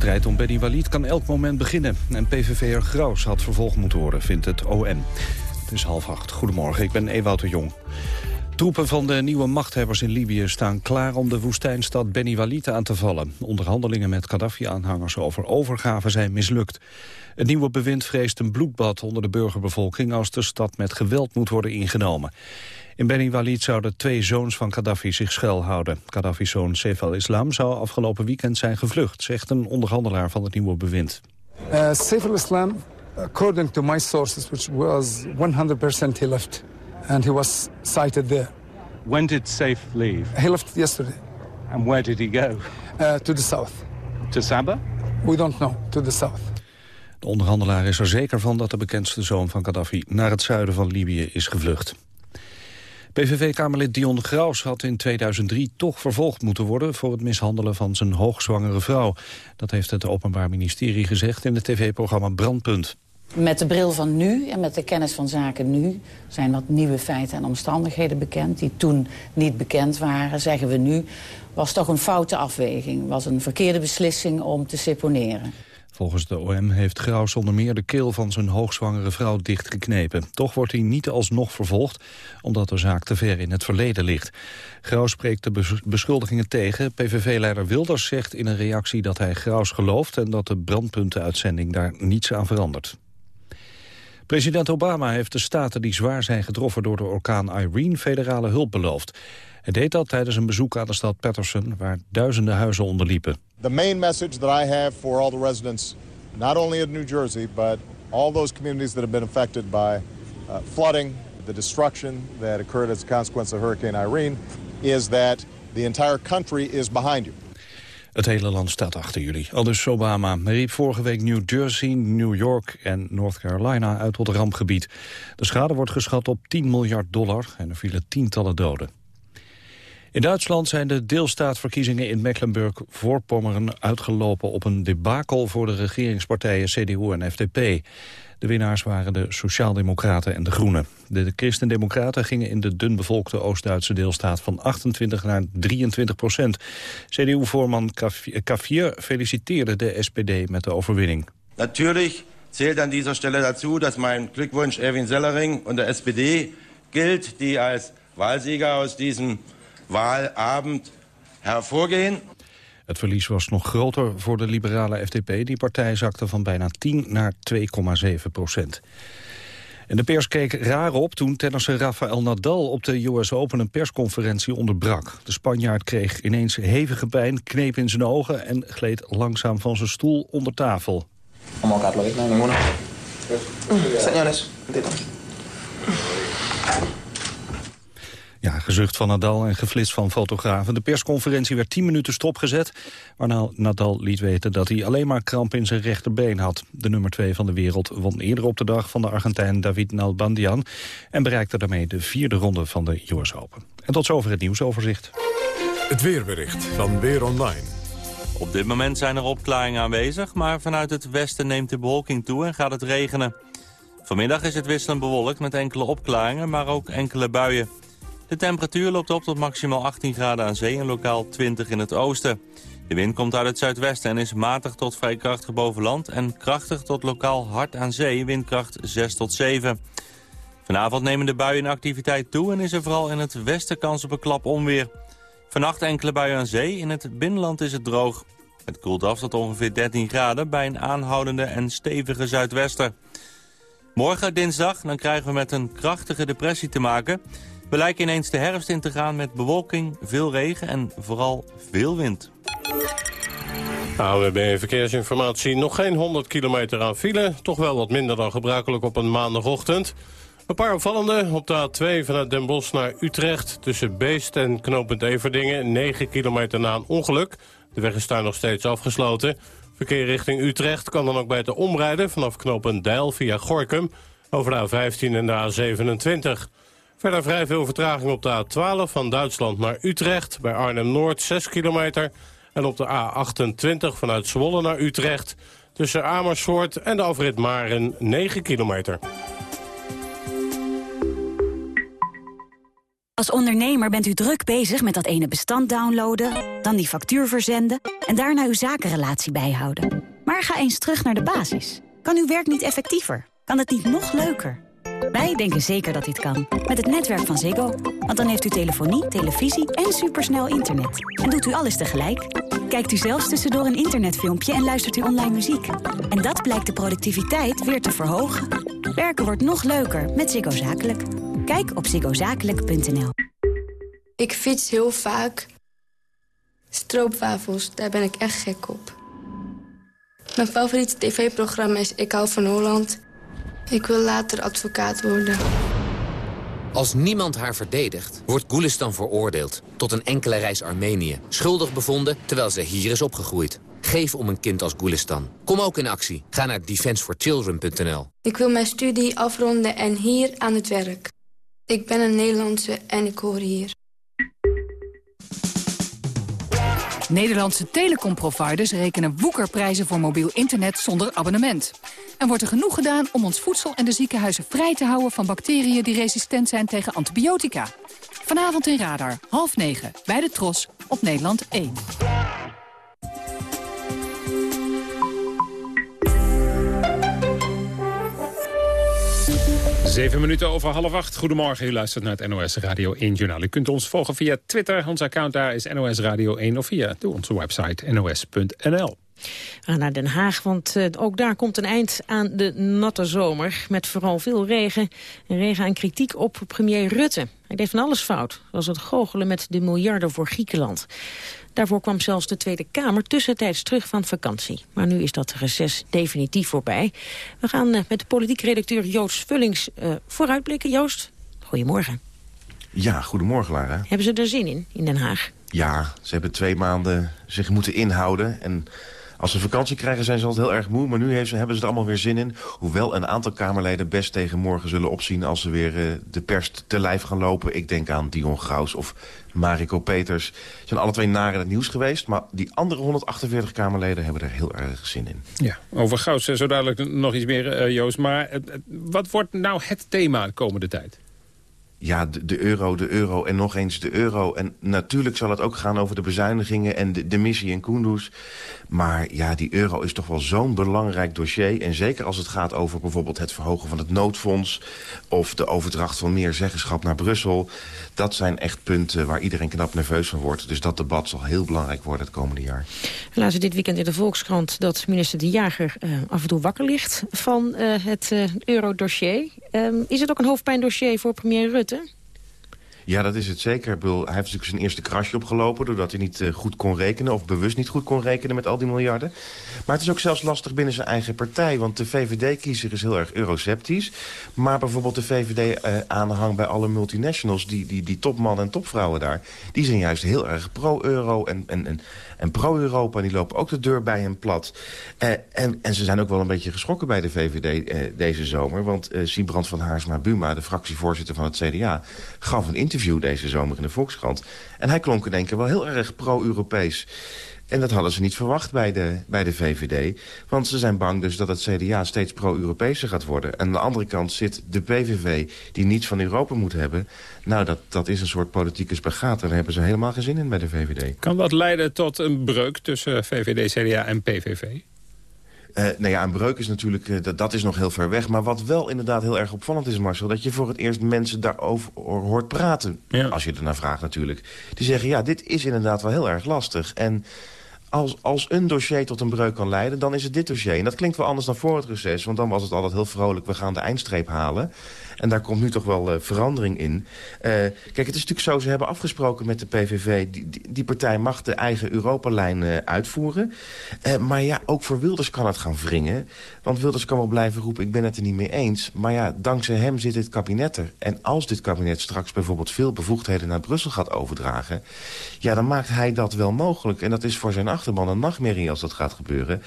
Strijd om Benny Walid kan elk moment beginnen. En PVV'er Graus had vervolgd moeten worden, vindt het OM. Het is half acht. Goedemorgen, ik ben Ewout de Jong. Troepen van de nieuwe machthebbers in Libië staan klaar om de woestijnstad Beni Walid aan te vallen. Onderhandelingen met Gaddafi-aanhangers over overgave zijn mislukt. Het nieuwe bewind vreest een bloedbad onder de burgerbevolking als de stad met geweld moet worden ingenomen. In Beni Walid zouden twee zoons van Gaddafi zich schuilhouden. Gaddafi's zoon Saif al-Islam zou afgelopen weekend zijn gevlucht, zegt een onderhandelaar van het nieuwe bewind. Uh, Saif al-Islam, according to my sources, which was 100% he left. And he was sighted there. When did Saif leave? He left yesterday. And where did he go? Uh, to the south. To Saba? We don't know. To the south. De onderhandelaar is er zeker van dat de bekendste zoon van Gaddafi naar het zuiden van Libië is gevlucht. PVV-kamerlid Dion Graus had in 2003 toch vervolgd moeten worden... voor het mishandelen van zijn hoogzwangere vrouw. Dat heeft het Openbaar Ministerie gezegd in het tv-programma Brandpunt. Met de bril van nu en met de kennis van zaken nu... zijn wat nieuwe feiten en omstandigheden bekend... die toen niet bekend waren, zeggen we nu... was toch een foute afweging. was een verkeerde beslissing om te seponeren. Volgens de OM heeft Graus onder meer de keel van zijn hoogzwangere vrouw dichtgeknepen. Toch wordt hij niet alsnog vervolgd, omdat de zaak te ver in het verleden ligt. Graus spreekt de beschuldigingen tegen. PVV-leider Wilders zegt in een reactie dat hij Graus gelooft... en dat de brandpuntenuitzending daar niets aan verandert. President Obama heeft de staten die zwaar zijn getroffen door de orkaan Irene federale hulp beloofd. Hij deed dat tijdens een bezoek aan de stad Patterson, waar duizenden huizen onderliepen. The main message that I have for all the residents, not only in New Jersey, but all those communities that have been affected by uh, flooding, the destruction that occurred as a consequence of Hurricane Irene, is that the entire country is behind you. Het hele land staat achter jullie. Aldus Obama riep vorige week New Jersey, New York en North Carolina uit tot rampgebied. De schade wordt geschat op 10 miljard dollar en er vielen tientallen doden. In Duitsland zijn de deelstaatverkiezingen in Mecklenburg-Voorpommeren uitgelopen op een debakel voor de regeringspartijen CDU en FDP. De winnaars waren de Sociaaldemocraten en de Groenen. De Christendemocraten gingen in de dunbevolkte Oost-Duitse deelstaat van 28 naar 23 procent. CDU-voorman Kaffier feliciteerde de SPD met de overwinning. Natuurlijk zählt an dieser Stelle dazu, dass mein Glückwunsch Erwin Sellering und der SPD gilt, die als Wahlsieger aus diesem Wahlabend hervorgehen. Het verlies was nog groter voor de liberale FDP. Die partij zakte van bijna 10 naar 2,7 procent. En de pers keek raar op toen tennisser Rafael Nadal op de US Open een persconferentie onderbrak. De Spanjaard kreeg ineens hevige pijn, kneep in zijn ogen en gleed langzaam van zijn stoel onder tafel. Señores, ja, gezucht van Nadal en geflits van fotografen. De persconferentie werd 10 minuten stopgezet... waarna Nadal liet weten dat hij alleen maar kramp in zijn rechterbeen had. De nummer 2 van de wereld won eerder op de dag van de Argentijn David Nalbandian... en bereikte daarmee de vierde ronde van de US Open. En tot zover het nieuwsoverzicht. Het weerbericht van Weer Online. Op dit moment zijn er opklaringen aanwezig... maar vanuit het westen neemt de bewolking toe en gaat het regenen. Vanmiddag is het wisselend bewolkt met enkele opklaringen, maar ook enkele buien. De temperatuur loopt op tot maximaal 18 graden aan zee en lokaal 20 in het oosten. De wind komt uit het zuidwesten en is matig tot vrij krachtig boven land... en krachtig tot lokaal hard aan zee, windkracht 6 tot 7. Vanavond nemen de buien activiteit toe en is er vooral in het westen kans op een klap onweer. Vannacht enkele buien aan zee, in het binnenland is het droog. Het koelt af tot ongeveer 13 graden bij een aanhoudende en stevige zuidwester. Morgen dinsdag dan krijgen we met een krachtige depressie te maken... We lijken ineens de herfst in te gaan met bewolking, veel regen en vooral veel wind. AWB Verkeersinformatie. Nog geen 100 kilometer aan file. Toch wel wat minder dan gebruikelijk op een maandagochtend. Een paar opvallende op de A2 vanuit Den Bosch naar Utrecht... tussen Beest en knooppunt Everdingen, 9 kilometer na een ongeluk. De weg is daar nog steeds afgesloten. Verkeer richting Utrecht kan dan ook beter omrijden... vanaf knooppunt Deil via Gorkum over de A15 en de A27. Verder vrij veel vertraging op de A12 van Duitsland naar Utrecht... bij Arnhem-Noord 6 kilometer... en op de A28 vanuit Zwolle naar Utrecht... tussen Amersfoort en de afrit Maren 9 kilometer. Als ondernemer bent u druk bezig met dat ene bestand downloaden... dan die factuur verzenden en daarna uw zakenrelatie bijhouden. Maar ga eens terug naar de basis. Kan uw werk niet effectiever? Kan het niet nog leuker? Wij denken zeker dat dit kan. Met het netwerk van Ziggo. Want dan heeft u telefonie, televisie en supersnel internet. En doet u alles tegelijk. Kijkt u zelfs tussendoor een internetfilmpje en luistert u online muziek. En dat blijkt de productiviteit weer te verhogen. Werken wordt nog leuker met Ziggo Zakelijk. Kijk op ziggozakelijk.nl. Ik fiets heel vaak. Stroopwafels, daar ben ik echt gek op. Mijn favoriete tv-programma is Ik hou van Holland. Ik wil later advocaat worden. Als niemand haar verdedigt, wordt Gulistan veroordeeld... tot een enkele reis Armenië. Schuldig bevonden, terwijl ze hier is opgegroeid. Geef om een kind als Gulistan. Kom ook in actie. Ga naar defenseforchildren.nl. Ik wil mijn studie afronden en hier aan het werk. Ik ben een Nederlandse en ik hoor hier. Nederlandse telecomproviders rekenen woekerprijzen voor mobiel internet zonder abonnement. En wordt er genoeg gedaan om ons voedsel en de ziekenhuizen vrij te houden van bacteriën die resistent zijn tegen antibiotica. Vanavond in Radar, half negen, bij de Tros, op Nederland 1. Zeven minuten over half acht. Goedemorgen, u luistert naar het NOS Radio 1 Journaal. U kunt ons volgen via Twitter. Ons account daar is NOS Radio 1 of via door onze website nos.nl. Naar Den Haag, want uh, ook daar komt een eind aan de natte zomer. Met vooral veel regen en regen en kritiek op premier Rutte. Hij deed van alles fout, zoals het goochelen met de miljarden voor Griekenland. Daarvoor kwam zelfs de Tweede Kamer tussentijds terug van vakantie. Maar nu is dat reces definitief voorbij. We gaan uh, met de politiek redacteur Joost Vullings uh, vooruitblikken. Joost, goedemorgen. Ja, goedemorgen Lara. Hebben ze er zin in, in Den Haag? Ja, ze hebben twee maanden zich moeten inhouden. En als ze vakantie krijgen zijn ze altijd heel erg moe. Maar nu hebben ze er allemaal weer zin in. Hoewel een aantal Kamerleden best tegen morgen zullen opzien... als ze weer uh, de pers te lijf gaan lopen. Ik denk aan Dion Graus of Mariko Peters. Zijn alle twee naar in het nieuws geweest. Maar die andere 148 Kamerleden hebben er heel erg zin in. Ja, over Graus zo dadelijk nog iets meer, uh, Joost. Maar wat wordt nou het thema de komende tijd? Ja, de, euro, de euro en nog eens de euro. En natuurlijk zal het ook gaan over de bezuinigingen en de, de missie in Kunduz. Maar ja, die euro is toch wel zo'n belangrijk dossier. En zeker als het gaat over bijvoorbeeld het verhogen van het noodfonds... of de overdracht van meer zeggenschap naar Brussel. Dat zijn echt punten waar iedereen knap nerveus van wordt. Dus dat debat zal heel belangrijk worden het komende jaar. We lazen dit weekend in de Volkskrant dat minister De Jager uh, af en toe wakker ligt van uh, het uh, eurodossier. Um, is het ook een hoofdpijndossier voor premier Rutte? Ja, dat is het zeker. Hij heeft natuurlijk zijn eerste krasje opgelopen... doordat hij niet uh, goed kon rekenen of bewust niet goed kon rekenen met al die miljarden. Maar het is ook zelfs lastig binnen zijn eigen partij... want de VVD-kiezer is heel erg euroceptisch. Maar bijvoorbeeld de VVD-aanhang uh, bij alle multinationals... Die, die, die topmannen en topvrouwen daar... die zijn juist heel erg pro-euro en, en, en, en pro-Europa. Die lopen ook de deur bij hem plat. Uh, en, en ze zijn ook wel een beetje geschrokken bij de VVD deze zomer. Want uh, Siebrand van Haarsma-Buma, de fractievoorzitter van het CDA... gaf een interview deze zomer in de Volkskrant. En hij klonk in één keer wel heel erg pro-Europees. En dat hadden ze niet verwacht bij de, bij de VVD. Want ze zijn bang dus dat het CDA steeds pro-Europese gaat worden. En aan de andere kant zit de PVV, die niets van Europa moet hebben. Nou, dat, dat is een soort politieke spagaat. En daar hebben ze helemaal geen zin in bij de VVD. Kan dat leiden tot een breuk tussen VVD, CDA en PVV? Uh, nou ja, een breuk is natuurlijk, uh, dat, dat is nog heel ver weg. Maar wat wel inderdaad heel erg opvallend is, Marcel... dat je voor het eerst mensen daarover hoort praten. Ja. Als je ernaar vraagt natuurlijk. Die zeggen, ja, dit is inderdaad wel heel erg lastig. En als, als een dossier tot een breuk kan leiden, dan is het dit dossier. En dat klinkt wel anders dan voor het reces, want dan was het altijd heel vrolijk... we gaan de eindstreep halen. En daar komt nu toch wel uh, verandering in. Uh, kijk, het is natuurlijk zo, ze hebben afgesproken met de PVV... die, die, partij mag de eigen Europalijn uh, uitvoeren. maar ja, ook voor Wilders kan het gaan wringen. Want Wilders kan wel blijven roepen, ik ben het er niet mee eens. Maar ja, dankzij hem zit dit kabinet er. En als dit kabinet straks bijvoorbeeld veel bevoegdheden naar Brussel gaat overdragen... ja, dan maakt hij dat wel mogelijk. En dat is voor zijn achterban een nachtmerrie als dat gaat gebeuren.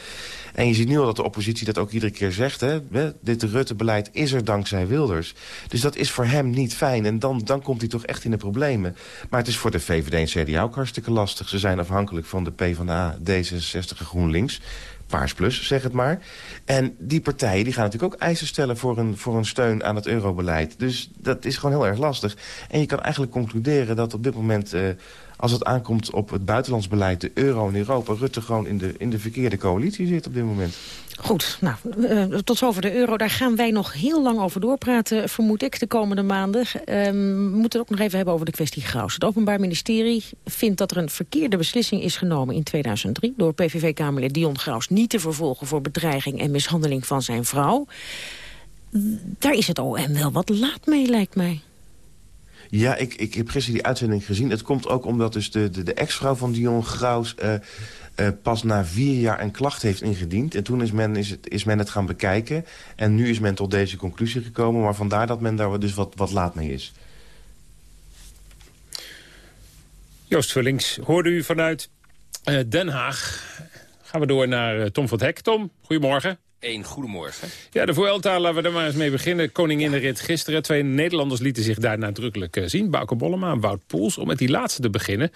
En je ziet nu al dat de oppositie dat ook iedere keer zegt. Hè? Dit Rutte-beleid is er dankzij Wilders. Dus dat is voor hem niet fijn. En dan, dan komt hij toch echt in de problemen. Maar het is voor de VVD en CDA ook hartstikke lastig. Ze zijn afhankelijk van de PvdA, D66 en GroenLinks. Paars Plus, zeg het maar. En die partijen die gaan natuurlijk ook eisen stellen voor een, voor een steun aan het eurobeleid. Dus dat is gewoon heel erg lastig. En je kan eigenlijk concluderen dat op dit moment... Uh, als het aankomt op het buitenlands beleid, de euro in Europa... Rutte gewoon in de, in de verkeerde coalitie zit op dit moment. Goed, nou, uh, tot zover de euro. Daar gaan wij nog heel lang over doorpraten, vermoed ik, de komende maanden. Uh, we moeten het ook nog even hebben over de kwestie Graus. Het Openbaar Ministerie vindt dat er een verkeerde beslissing is genomen in 2003... door PVV-Kamerlid Dion Graus niet te vervolgen voor bedreiging en mishandeling van zijn vrouw. Daar is het OM wel wat laat mee, lijkt mij. Ja, ik, ik heb gisteren die uitzending gezien. Het komt ook omdat dus de, de, de ex-vrouw van Dion Graus... Uh, uh, pas na vier jaar een klacht heeft ingediend. En toen is men, is, het, is men het gaan bekijken. En nu is men tot deze conclusie gekomen. Maar vandaar dat men daar dus wat, wat laat mee is. Joost Vullings, hoorde u vanuit uh, Den Haag. Gaan we door naar Tom van Hek. Tom, goedemorgen. Een goedemorgen. Ja, de Vuelta, laten we er maar eens mee beginnen. Koninginrit gisteren. Twee Nederlanders lieten zich daar nadrukkelijk uh, zien. Bauke Bollema en Wout Poels. Om met die laatste te beginnen.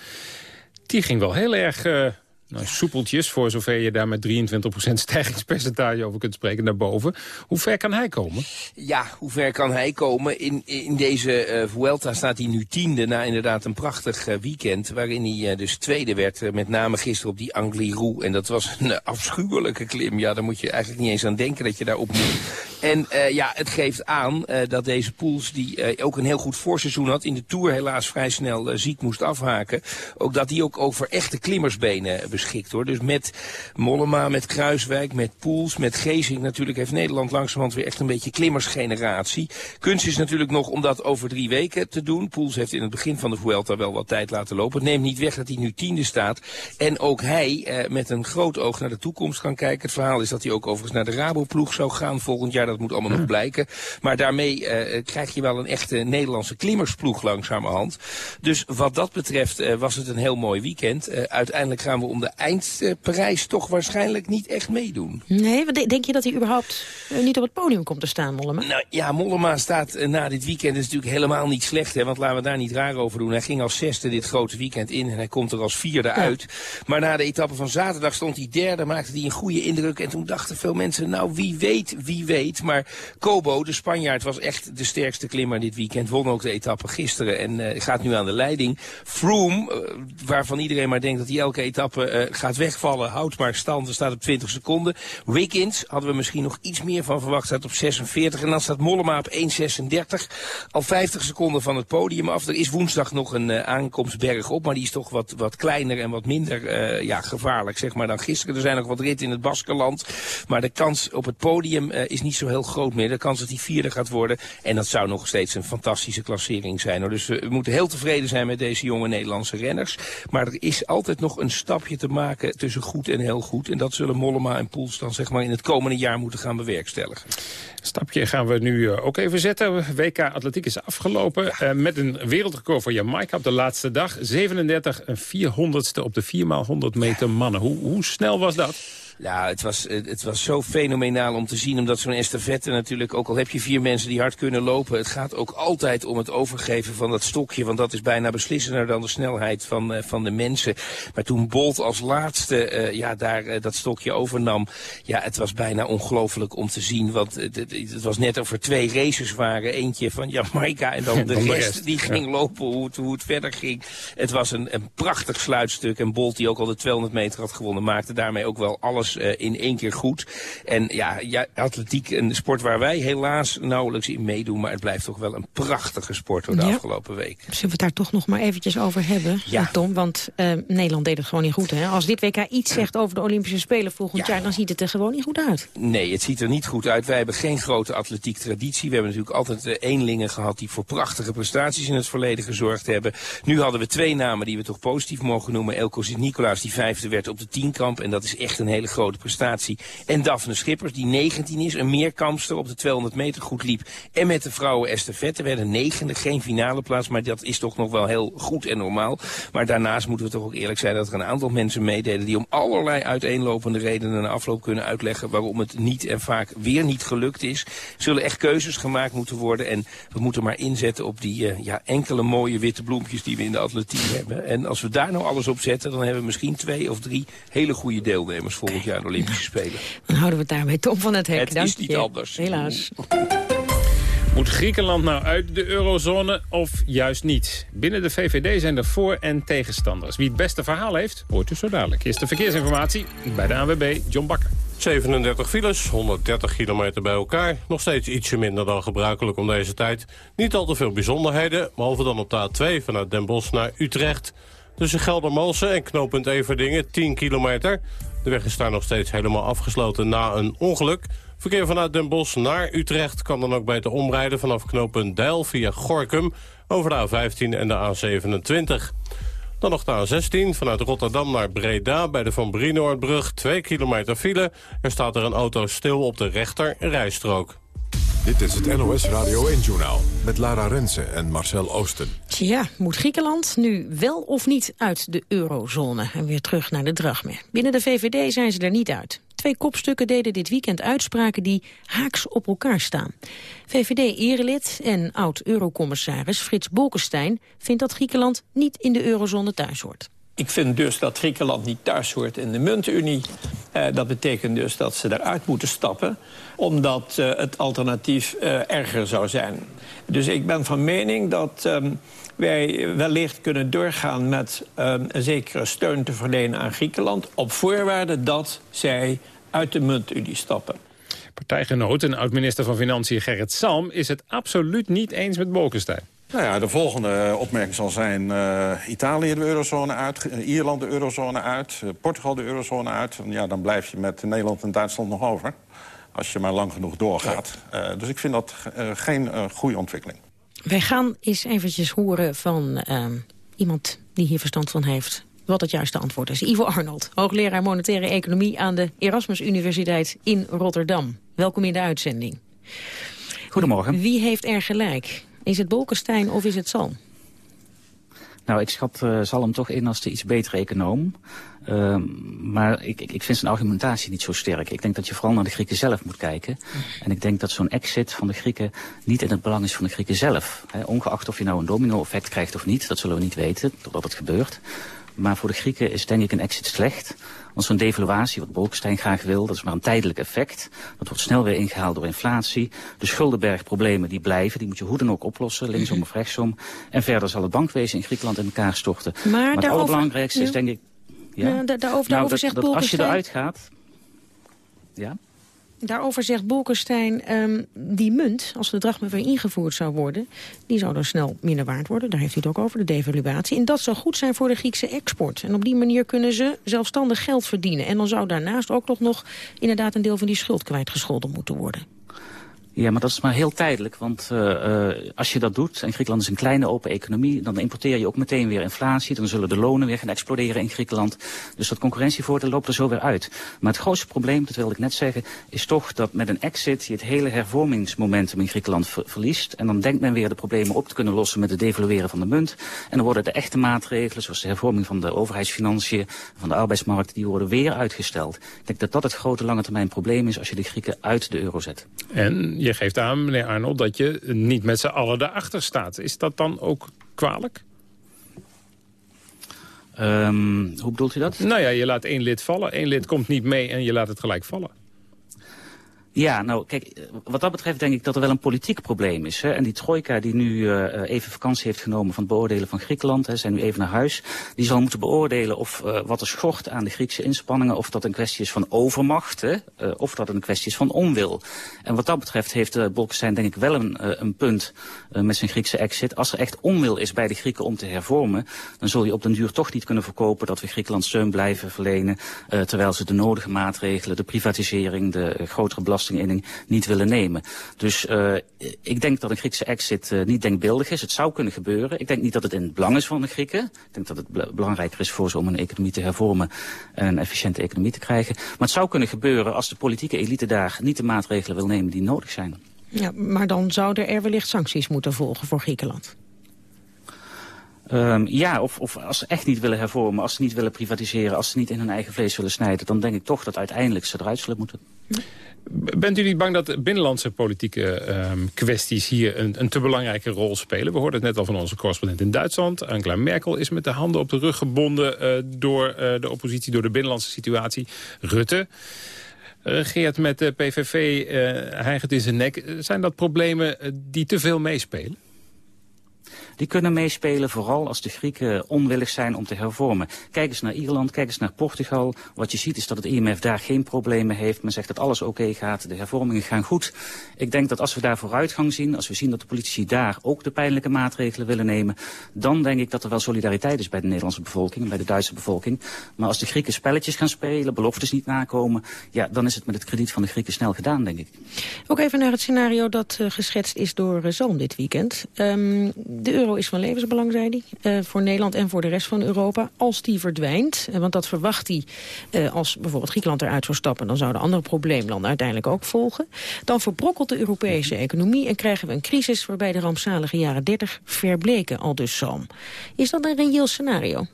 Die ging wel heel erg... Uh, nou, soepeltjes, voor zover je daar met 23% stijgingspercentage over kunt spreken, naar boven. Hoe ver kan hij komen? Ja, hoe ver kan hij komen? In, in deze uh, Vuelta staat hij nu tiende na inderdaad een prachtig uh, weekend... waarin hij uh, dus tweede werd, met name gisteren op die Angliru. En dat was een afschuwelijke klim. Ja, daar moet je eigenlijk niet eens aan denken dat je daar op moet. En ja, het geeft aan dat deze Poels, die ook een heel goed voorseizoen had... in de Tour helaas vrij snel ziek moest afhaken... ook dat hij ook over echte klimmersbenen beschikt hoor. Dus met Mollema, met Kruiswijk, met Poels, met Gezing natuurlijk heeft Nederland langzamerhand weer echt een beetje klimmersgeneratie. Kunst is natuurlijk nog om dat over drie weken te doen. Poels heeft in het begin van de Vuelta wel wat tijd laten lopen. Het neemt niet weg dat hij nu tiende staat. En ook hij eh, met een groot oog naar de toekomst kan kijken. Het verhaal is dat hij ook overigens naar de Rabo-ploeg zou gaan volgend jaar. Dat moet allemaal nog blijken. Maar daarmee uh, krijg je wel een echte Nederlandse klimmersploeg langzamerhand. Dus wat dat betreft uh, was het een heel mooi weekend. Uh, uiteindelijk gaan we om de eindprijs toch waarschijnlijk niet echt meedoen. Nee, denk je dat hij überhaupt uh, niet op het podium komt te staan, Mollema? Nou ja, Mollema staat uh, na dit weekend is natuurlijk helemaal niet slecht. Hè, want laten we daar niet raar over doen. Hij ging als zesde dit grote weekend in en hij komt er als vierde ja. uit. Maar na de etappe van zaterdag stond hij derde, maakte hij een goede indruk. En toen dachten veel mensen, nou wie weet, wie weet. Maar Kobo, de Spanjaard, was echt de sterkste klimmer dit weekend. Won ook de etappe gisteren en uh, gaat nu aan de leiding. Froome, waarvan iedereen maar denkt dat hij elke etappe uh, gaat wegvallen. Houdt maar stand, er staat op 20 seconden. Wiggins hadden we misschien nog iets meer van verwacht, staat op 46. En dan staat Mollema op 1,36. Al 50 seconden van het podium af. Er is woensdag nog een uh, aankomstberg op, maar die is toch wat, wat kleiner en wat minder uh, ja, gevaarlijk zeg maar, dan gisteren. Er zijn nog wat ritten in het Baskenland. Maar de kans op het podium is niet zo heel groot meer. De kans dat hij vierde gaat worden. En dat zou nog steeds een fantastische klassering zijn. Hoor. Dus we moeten heel tevreden zijn met deze jonge Nederlandse renners. Maar er is altijd nog een stapje te maken tussen goed en heel goed. En dat zullen Mollema en Poels dan zeg maar in het komende jaar moeten gaan bewerkstelligen. Stapje gaan we nu eh, ook even zetten. WK Atletiek is afgelopen uh, met een wereldrecord voor Jamaica op de laatste dag. 37 en 400ste op de 4x100 meter mannen. Hoe, hoe snel was dat? Ja, het was, het was zo fenomenaal om te zien. Omdat zo'n estafette natuurlijk, ook al heb je vier mensen die hard kunnen lopen... het gaat ook altijd om het overgeven van dat stokje. Want dat is bijna beslissender dan de snelheid van, uh, van de mensen. Maar toen Bolt als laatste uh, ja, daar uh, dat stokje overnam... ja, het was bijna ongelooflijk om te zien. Want het, het, was net of er twee races waren. Eentje van Jamaica en dan de, rest, die ging ja. lopen hoe het, hoe het verder ging. Het was een, een prachtig sluitstuk. En Bolt, die ook al de 200 meter had gewonnen... maakte daarmee ook wel alles alles eh, in één keer goed. En ja, ja, atletiek, een sport waar wij helaas nauwelijks in meedoen... maar het blijft toch wel een prachtige sport door de Ja. afgelopen week. Zullen we het daar toch nog maar eventjes over hebben, Ja. Tom? Want eh, Nederland deed het gewoon niet goed. Hè? Als dit WK iets zegt over de Olympische Spelen volgend jaar... dan ziet het er gewoon niet goed uit. Nee, het ziet er niet goed uit. Wij hebben geen grote atletiek traditie. We hebben natuurlijk altijd eh, eenlingen gehad die voor prachtige prestaties in het verleden gezorgd hebben. Nu hadden we twee namen die we toch positief mogen noemen. Elko Sint-Nicolaas die vijfde werd op de tienkamp. En dat is echt een hele grote prestatie. En Daphne Schippers die 19 is. Een meerkampster op de 200 meter goed liep. En met de vrouwen estafette werden negende. Geen finale plaats, maar dat is toch nog wel heel goed en normaal. Maar daarnaast moeten we toch ook eerlijk zijn dat er een aantal mensen meededen... die om allerlei uiteenlopende redenen na afloop kunnen uitleggen... waarom het niet en vaak weer niet gelukt is. Zullen echt keuzes gemaakt moeten worden. En we moeten maar inzetten op die eh, ja, enkele mooie witte bloempjes die we in de atletiek hebben. En als we daar nou alles op zetten, dan hebben we misschien twee of drie hele goede deelnemers volgend jaar aan de Olympische Spelen. Dan houden we het daarbij. Tom van het Hek, Het is niet je. anders. Helaas. Moet Griekenland nou uit de eurozone of juist niet? Binnen de VVD zijn er voor- en tegenstanders. Wie het beste verhaal heeft, hoort u zo dadelijk. Eerst de verkeersinformatie bij de ANWB, John Bakker. 37 files, 130 kilometer bij elkaar. Nog steeds ietsje minder dan gebruikelijk om deze tijd. Niet al te veel bijzonderheden, behalve dan op de A2 vanuit Den Bosch naar Utrecht. Tussen Geldermalsen en knooppunt Everdingen 10 kilometer. De weg is daar nog steeds helemaal afgesloten na een ongeluk. Verkeer vanuit Den Bosch naar Utrecht kan dan ook beter omrijden... vanaf knooppunt Deil via Gorkum over de A15 en de A27. Dan nog de A16 vanuit Rotterdam naar Breda bij de Van Brienoordbrug. 2 kilometer file. Er staat er een auto stil op de rechter rijstrook. Dit is het NOS Radio 1-journaal met Lara Rensen en Marcel Oosten. Tja, moet Griekenland nu wel of niet uit de eurozone en weer terug naar de drachme? Binnen de VVD zijn ze er niet uit. Twee kopstukken deden dit weekend uitspraken die haaks op elkaar staan. VVD-erelid en oud-eurocommissaris Frits Bolkestein vindt dat Griekenland niet in de eurozone thuis hoort. Ik vind dus dat Griekenland niet thuis hoort in de muntunie. Eh, dat betekent dus dat ze eruit moeten stappen... omdat eh, het alternatief eh, erger zou zijn. Dus ik ben van mening dat ehm, wij wellicht kunnen doorgaan... met ehm, een zekere steun te verlenen aan Griekenland... op voorwaarde dat zij uit de muntunie stappen. Partijgenoot en oud-minister van Financiën Gerrit Salm... is het absoluut niet eens met Bolkestein. Nou ja, de volgende opmerking zal zijn eh, Italië de eurozone uit, Ierland de eurozone uit, Portugal de eurozone uit. Ja, dan blijf je met Nederland en Duitsland nog over. Als je maar lang genoeg doorgaat. Eh, dus ik vind dat eh, geen eh, goede ontwikkeling. Wij gaan eens eventjes horen van ehm, iemand die hier verstand van heeft... wat het juiste antwoord is. Ivo Arnold, hoogleraar monetaire economie... aan de Erasmus Universiteit in Rotterdam. Welkom in de uitzending. Goedemorgen. Wie heeft er gelijk? Is het Bolkestein of is het Salm? Nou, ik schat uh, Salm toch in als de iets betere econoom. Uh, maar ik, ik, ik vind zijn argumentatie niet zo sterk. Ik denk dat je vooral naar de Grieken zelf moet kijken. En ik denk dat zo'n exit van de Grieken niet in het belang is van de Grieken zelf. Ongeacht of je nou een domino-effect krijgt of niet, dat zullen we niet weten, totdat het gebeurt. Maar voor de Grieken is denk ik een exit slecht. Want zo'n devaluatie, wat Bolkestein graag wil, dat is maar een tijdelijk effect. Dat wordt snel weer ingehaald door inflatie. De schuldenbergproblemen die blijven, die moet je hoe dan ook oplossen, linksom of rechtsom. En verder zal het bankwezen in Griekenland in elkaar storten. Maar, maar het daarover, allerbelangrijkste is denk ik... Ja, ja daarover, daarover nou, dat, zegt dat als je eruit gaat... Ja? Daarover zegt Bolkestein, um, die munt, als de drachme weer ingevoerd zou worden... die zou dan snel minder waard worden. Daar heeft hij het ook over, de devaluatie. En dat zou goed zijn voor de Griekse export. En op die manier kunnen ze zelfstandig geld verdienen. En dan zou daarnaast ook nog inderdaad een deel van die schuld kwijtgescholden moeten worden. Ja, maar dat is maar heel tijdelijk. Want uh, als je dat doet, en Griekenland is een kleine open economie... dan importeer je ook meteen weer inflatie. Dan zullen de lonen weer gaan exploderen in Griekenland. Dus dat concurrentievoordeel loopt er zo weer uit. Maar het grootste probleem, dat wilde ik net zeggen... is toch dat met een exit je het hele hervormingsmomentum in Griekenland ver verliest. En dan denkt men weer de problemen op te kunnen lossen met het devalueren van de munt. En dan worden de echte maatregelen, zoals de hervorming van de overheidsfinanciën... van de arbeidsmarkt, die worden weer uitgesteld. Ik denk dat dat het grote lange termijn probleem is... als je de Grieken uit de euro zet. En je geeft aan, meneer Arnold, dat je niet met z'n allen daarachter staat. Is dat dan ook kwalijk? Um, hoe bedoelt u dat? Nou ja, je laat één lid vallen. Eén lid komt niet mee en je laat het gelijk vallen. Ja, nou kijk, eh, wat dat betreft denk ik dat er wel een politiek probleem is. Hè? En die trojka die nu uh, even vakantie heeft genomen van het beoordelen van Griekenland, hè, zijn nu even naar huis, die zal moeten beoordelen of wat er schort aan de Griekse inspanningen, of dat een kwestie is van overmacht, hè, of dat een kwestie is van onwil. En wat dat betreft heeft Bolkestein denk ik wel een, een punt met zijn Griekse exit. Als er echt onwil is bij de Grieken om te hervormen, dan zul je op den duur toch niet kunnen verkopen dat we Griekenland steun blijven verlenen, terwijl ze de nodige maatregelen, de privatisering, de grotere belasting niet willen nemen. Dus uh, ik denk dat een Griekse exit uh, niet denkbeeldig is. Het zou kunnen gebeuren. Ik denk niet dat het in het belang is van de Grieken. Ik denk dat het belangrijker is voor ze om een economie te hervormen en een efficiënte economie te krijgen. Maar het zou kunnen gebeuren als de politieke elite daar niet de maatregelen wil nemen die nodig zijn. Ja, maar dan zouden er wellicht sancties moeten volgen voor Griekenland. Um, ja, of, of als ze echt niet willen hervormen, als ze niet willen privatiseren, als ze niet in hun eigen vlees willen snijden, dan denk ik toch dat uiteindelijk ze eruit zullen moeten. Bent u niet bang dat binnenlandse politieke um, kwesties hier een, een, te belangrijke rol spelen? We hoorden het net al van onze correspondent in Duitsland. Angela Merkel is met de handen op de rug gebonden uh, door uh, de oppositie, door de binnenlandse situatie. Rutte regeert met de PVV, uh, hijgend in zijn nek. Zijn dat problemen die te veel meespelen? Die kunnen meespelen, vooral als de Grieken onwillig zijn om te hervormen. Kijk eens naar Ierland, kijk eens naar Portugal. Wat je ziet is dat het IMF daar geen problemen heeft. Men zegt dat alles oké gaat, de hervormingen gaan goed. Ik denk dat als we daar vooruitgang zien, als we zien dat de politici daar ook de pijnlijke maatregelen willen nemen, dan denk ik dat er wel solidariteit is bij de Nederlandse bevolking en bij de Duitse bevolking. Maar als de Grieken spelletjes gaan spelen, beloftes niet nakomen, ja, dan is het met het krediet van de Grieken snel gedaan, denk ik. Ook even naar het scenario dat uh, geschetst is door uh, dit weekend. Um, de is van levensbelang, zei hij, uh, voor Nederland en voor de rest van Europa. Als die verdwijnt, uh, want dat verwacht hij uh, als bijvoorbeeld Griekenland eruit zou stappen... dan zouden andere probleemlanden uiteindelijk ook volgen. Dan verbrokkelt de Europese economie en krijgen we een crisis... waarbij de rampzalige jaren 30 verbleken, al dus Salm. Is dat een reëel scenario?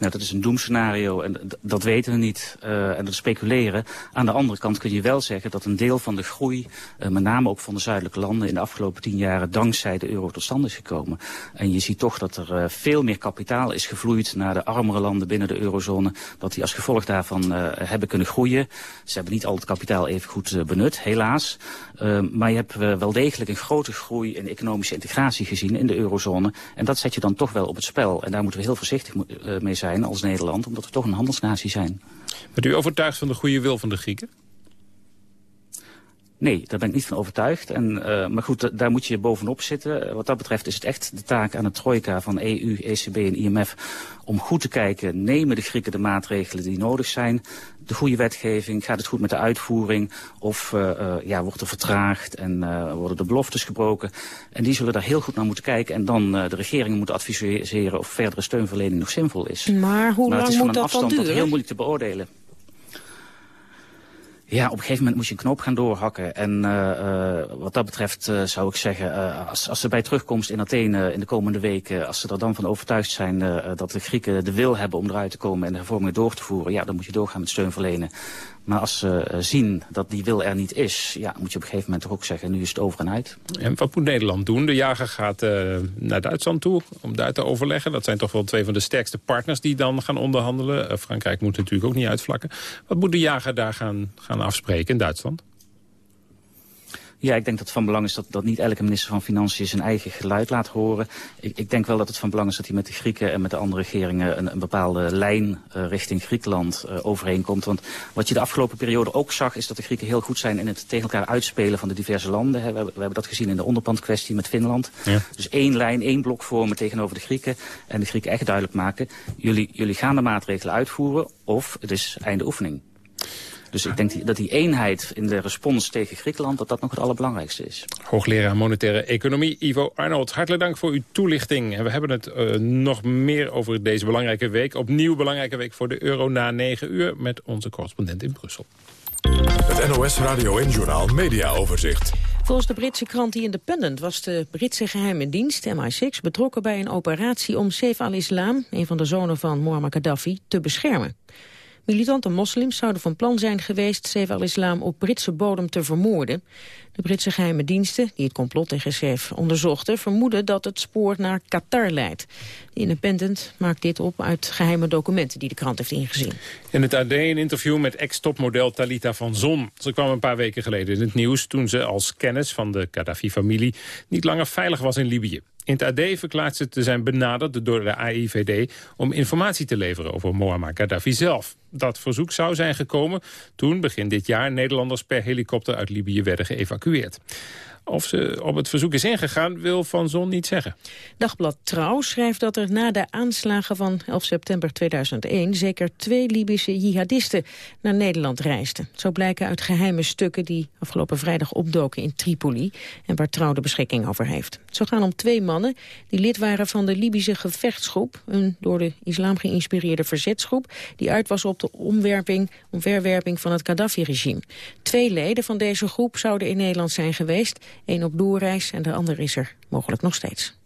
Nou, dat is een doemscenario en dat weten we niet. Uh, en dat speculeren. Aan de andere kant kun je wel zeggen dat een deel van de groei... Uh, met name ook van de zuidelijke landen in de afgelopen tien jaren... dankzij de euro tot stand is gekomen. En je ziet toch dat er uh, veel meer kapitaal is gevloeid... naar de armere landen binnen de eurozone. Dat die als gevolg daarvan hebben kunnen groeien. Ze hebben niet al het kapitaal even goed benut, helaas. maar je hebt wel degelijk een grote groei in economische integratie gezien... in de eurozone. En dat zet je dan toch wel op het spel. En daar moeten we heel voorzichtig mee zijn als Nederland, omdat we toch een handelsnatie zijn. Bent u overtuigd van de goede wil van de Grieken? Nee, daar ben ik niet van overtuigd. En, uh, maar goed, daar moet je bovenop zitten. Wat dat betreft is het echt de taak aan de trojka van EU, ECB en IMF... om goed te kijken, nemen de Grieken de maatregelen die nodig zijn? De goede wetgeving, gaat het goed met de uitvoering? Of uh, uh, ja, wordt er vertraagd en worden de beloftes gebroken? En die zullen daar heel goed naar moeten kijken. En dan de regeringen moeten adviseren of verdere steunverlening nog zinvol is. Maar hoe lang moet dat dan duren? Dat is heel moeilijk te beoordelen. Ja, op een gegeven moment moet je een knoop gaan doorhakken. En uh, uh, wat dat betreft uh, zou ik zeggen, als, als ze bij terugkomst in Athene in de komende weken... als ze er dan van overtuigd zijn dat de Grieken de wil hebben om eruit te komen... en de hervormingen door te voeren, ja, dan moet je doorgaan met steun verlenen. Maar als ze zien dat die wil er niet is, ja, moet je op een gegeven moment toch ook zeggen... nu is het over en uit. En wat moet Nederland doen? De jager gaat naar Duitsland toe om daar te overleggen. Dat zijn toch wel twee van de sterkste partners die dan gaan onderhandelen. Frankrijk moet natuurlijk ook niet uitvlakken. Wat moet de jager daar gaan, gaan afspreken in Duitsland? Ja, ik denk dat het van belang is dat, dat niet elke minister van Financiën zijn eigen geluid laat horen. Ik, ik denk wel dat het van belang is dat hij met de Grieken en met de andere regeringen een, een bepaalde lijn uh, richting Griekenland uh, overeenkomt. Want wat je de afgelopen periode ook zag is dat de Grieken heel goed zijn in het tegen elkaar uitspelen van de diverse landen. We, we hebben dat gezien in de onderpandkwestie met Finland. Ja. Dus één lijn, één blok vormen tegenover de Grieken. En de Grieken echt duidelijk maken, jullie, jullie gaan de maatregelen uitvoeren of het is einde oefening. Dus ik denk dat die eenheid in de respons tegen Griekenland... dat dat nog het allerbelangrijkste is. Hoogleraar Monetaire Economie Ivo Arnold. Hartelijk dank voor uw toelichting. En we hebben het uh, nog meer over deze belangrijke week. Opnieuw belangrijke week voor de euro na 9 uur... met onze correspondent in Brussel. Het NOS Radio en Journal Media Overzicht. Volgens de Britse krant The Independent was de Britse geheime dienst, MI6, betrokken bij een operatie om Saif al-Islam, een van de zonen van Muammar Gaddafi, te beschermen. Militante moslims zouden van plan zijn geweest Saif al-Islam op Britse bodem te vermoorden. De Britse geheime diensten, die het complot tegen Saif onderzochten, vermoeden dat het spoor naar Qatar leidt. De Independent maakt dit op uit geheime documenten die de krant heeft ingezien. In het AD een interview met ex-topmodel Talita van Zon. Ze kwam een paar weken geleden in het nieuws toen ze als kennis van de Gaddafi-familie niet langer veilig was in Libië. In het AD verklaart ze te zijn benaderd door de AIVD om informatie te leveren over Muammar Gaddafi zelf. Dat verzoek zou zijn gekomen toen begin dit jaar Nederlanders per helikopter uit Libië werden geëvacueerd. Of ze op het verzoek is ingegaan, wil Van Zon niet zeggen. Dagblad Trouw schrijft dat er na de aanslagen van 11 september 2001... zeker twee Libische jihadisten naar Nederland reisden. Zo blijken uit geheime stukken die afgelopen vrijdag opdoken in Tripoli... en waar Trouw de beschikking over heeft. Zo gaan om twee mannen die lid waren van de Libische gevechtsgroep... een door de islam geïnspireerde verzetsgroep... die uit was op de omwerping, omverwerping van het Gaddafi-regime. Twee leden van deze groep zouden in Nederland zijn geweest Eén op doorreis en de ander is er mogelijk nog steeds.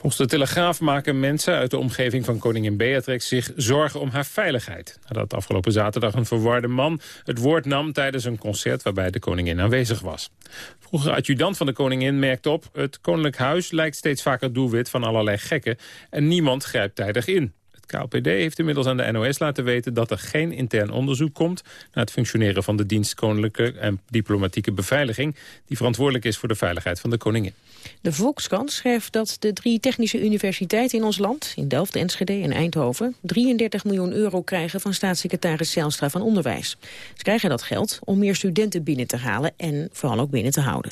Volgens de Telegraaf maken mensen uit de omgeving van koningin Beatrix zich zorgen om haar veiligheid. Nadat afgelopen zaterdag een verwarde man het woord nam tijdens een concert waarbij de koningin aanwezig was. Vroeger adjudant van de koningin merkt op, het koninklijk huis lijkt steeds vaker doelwit van allerlei gekken en niemand grijpt tijdig in. KLPD heeft inmiddels aan de NOS laten weten dat er geen intern onderzoek komt... naar het functioneren van de dienst Koninklijke en Diplomatieke Beveiliging... die verantwoordelijk is voor de veiligheid van de koningin. De Volkskrant schrijft dat de drie technische universiteiten in ons land... in Delft, Enschede en Eindhoven... 33 miljoen euro krijgen van staatssecretaris Zijlstra van Onderwijs. Ze krijgen dat geld om meer studenten binnen te halen... en vooral ook binnen te houden.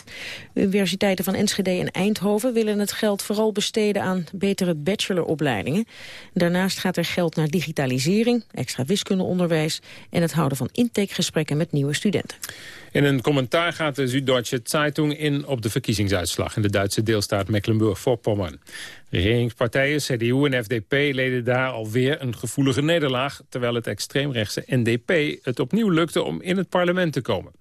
De universiteiten van Enschede en Eindhoven willen het geld vooral besteden... aan betere bacheloropleidingen. Daarnaast gaat er geld naar digitalisering, extra wiskundeonderwijs... en het houden van intakegesprekken met nieuwe studenten. In een commentaar gaat de Süddeutsche Zeitung in op de verkiezingsuitslag... in de Duitse deelstaat Mecklenburg-Vorpommern. Regeringspartijen, CDU en FDP leden daar alweer een gevoelige nederlaag... terwijl het extreemrechtse NDP het opnieuw lukte om in het parlement te komen.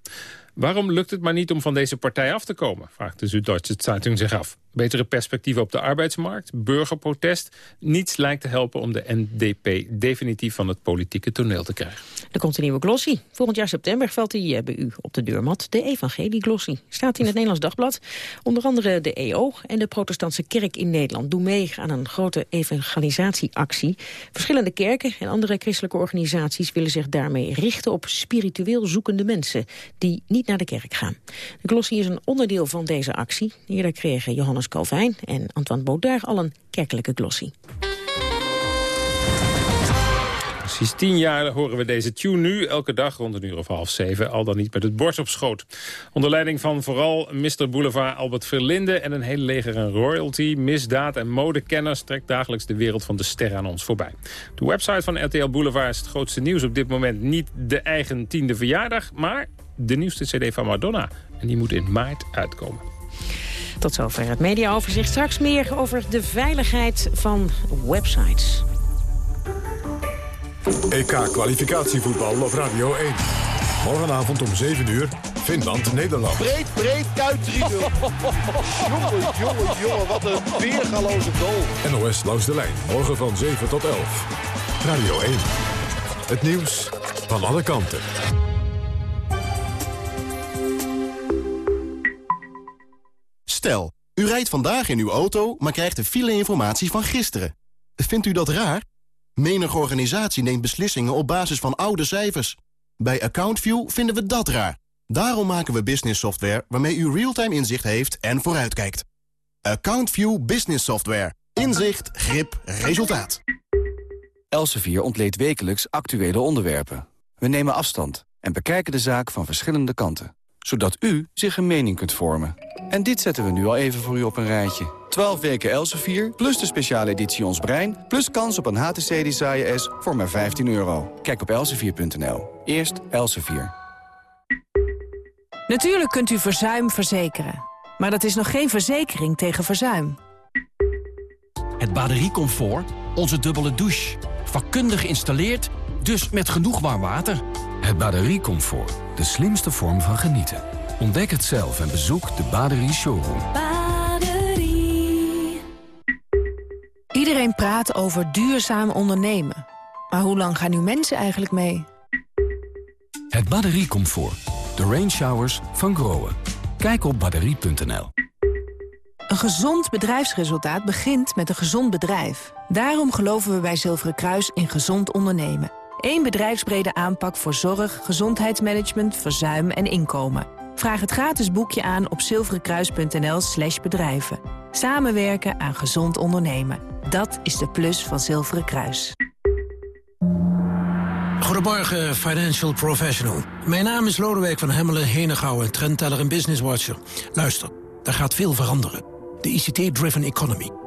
Waarom lukt het maar niet om van deze partij af te komen, vraagt de Süddeutsche Zeitung zich af. Betere perspectieven op de arbeidsmarkt, burgerprotest. Niets lijkt te helpen om de NDP definitief van het politieke toneel te krijgen. Er komt een nieuwe glossy. Volgend jaar september valt die eh, bij u op de deurmat. De Evangelie Glossy. Staat in het Nederlands Dagblad. Onder andere de EO en de protestantse kerk in Nederland doen mee aan een grote evangelisatieactie. Verschillende kerken en andere christelijke organisaties willen zich daarmee richten op spiritueel zoekende mensen die niet naar de kerk gaan. De Glossy is een onderdeel van deze actie. Eerder kregen Johannes Calvijn en Antoine Baudard al een kerkelijke glossy. Precies tien jaar horen we deze tune nu, elke dag rond een uur of half zeven, al dan niet met het bord op schoot. Onder leiding van vooral Mr. Boulevard Albert Verlinde en een hele leger aan royalty, misdaad en modekenners trekt dagelijks de wereld van de ster aan ons voorbij. De website van RTL Boulevard is het grootste nieuws op dit moment niet de eigen tiende verjaardag, maar de nieuwste cd van Madonna. En die moet in maart uitkomen. Tot zover het mediaoverzicht. Straks meer over de veiligheid van websites. EK-kwalificatievoetbal op Radio 1. Morgenavond om 7 uur, Finland-Nederland. Breed, breed, kuit 3-0. jongen, jongen, jongen, wat een weergaloze goal. NOS langs de lijn, morgen van 7 tot 11. Radio 1. Het nieuws van alle kanten. Stel, u rijdt vandaag in uw auto, maar krijgt de file-informatie van gisteren. Vindt u dat raar? Menige organisatie neemt beslissingen op basis van oude cijfers. Bij AccountView vinden we dat raar. Daarom maken we business software waarmee u real-time inzicht heeft en vooruitkijkt. AccountView Business Software. Inzicht, grip, resultaat. Elsevier ontleedt wekelijks actuele onderwerpen. We nemen afstand en bekijken de zaak van verschillende kanten zodat u zich een mening kunt vormen. En dit zetten we nu al even voor u op een rijtje. 12 weken Elsevier, plus de speciale editie Ons Brein... plus kans op een HTC Desire S voor maar 15 euro. Kijk op elsevier.nl. Eerst Elsevier. Natuurlijk kunt u verzuim verzekeren. Maar dat is nog geen verzekering tegen verzuim. Het batteriecomfort, onze dubbele douche. Vakkundig geïnstalleerd, dus met genoeg warm water... Het batteriecomfort, de slimste vorm van genieten. Ontdek het zelf en bezoek de Baderie Showroom. Baderie. Iedereen praat over duurzaam ondernemen. Maar hoe lang gaan nu mensen eigenlijk mee? Het batteriecomfort. De range showers van Groen. Kijk op batterie.nl. Een gezond bedrijfsresultaat begint met een gezond bedrijf. Daarom geloven we bij Zilveren Kruis in gezond ondernemen. Eén bedrijfsbrede aanpak voor zorg, gezondheidsmanagement, verzuim en inkomen. Vraag het gratis boekje aan op zilverenkruis.nl slash bedrijven. Samenwerken aan gezond ondernemen. Dat is de plus van Zilveren Kruis. Goedemorgen, financial professional. Mijn naam is Lodewijk van Hemmelen, Henegouwen, trendteller en businesswatcher. Luister, er gaat veel veranderen. De ICT-driven economy.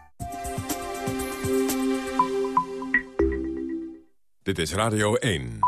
Dit is Radio 1.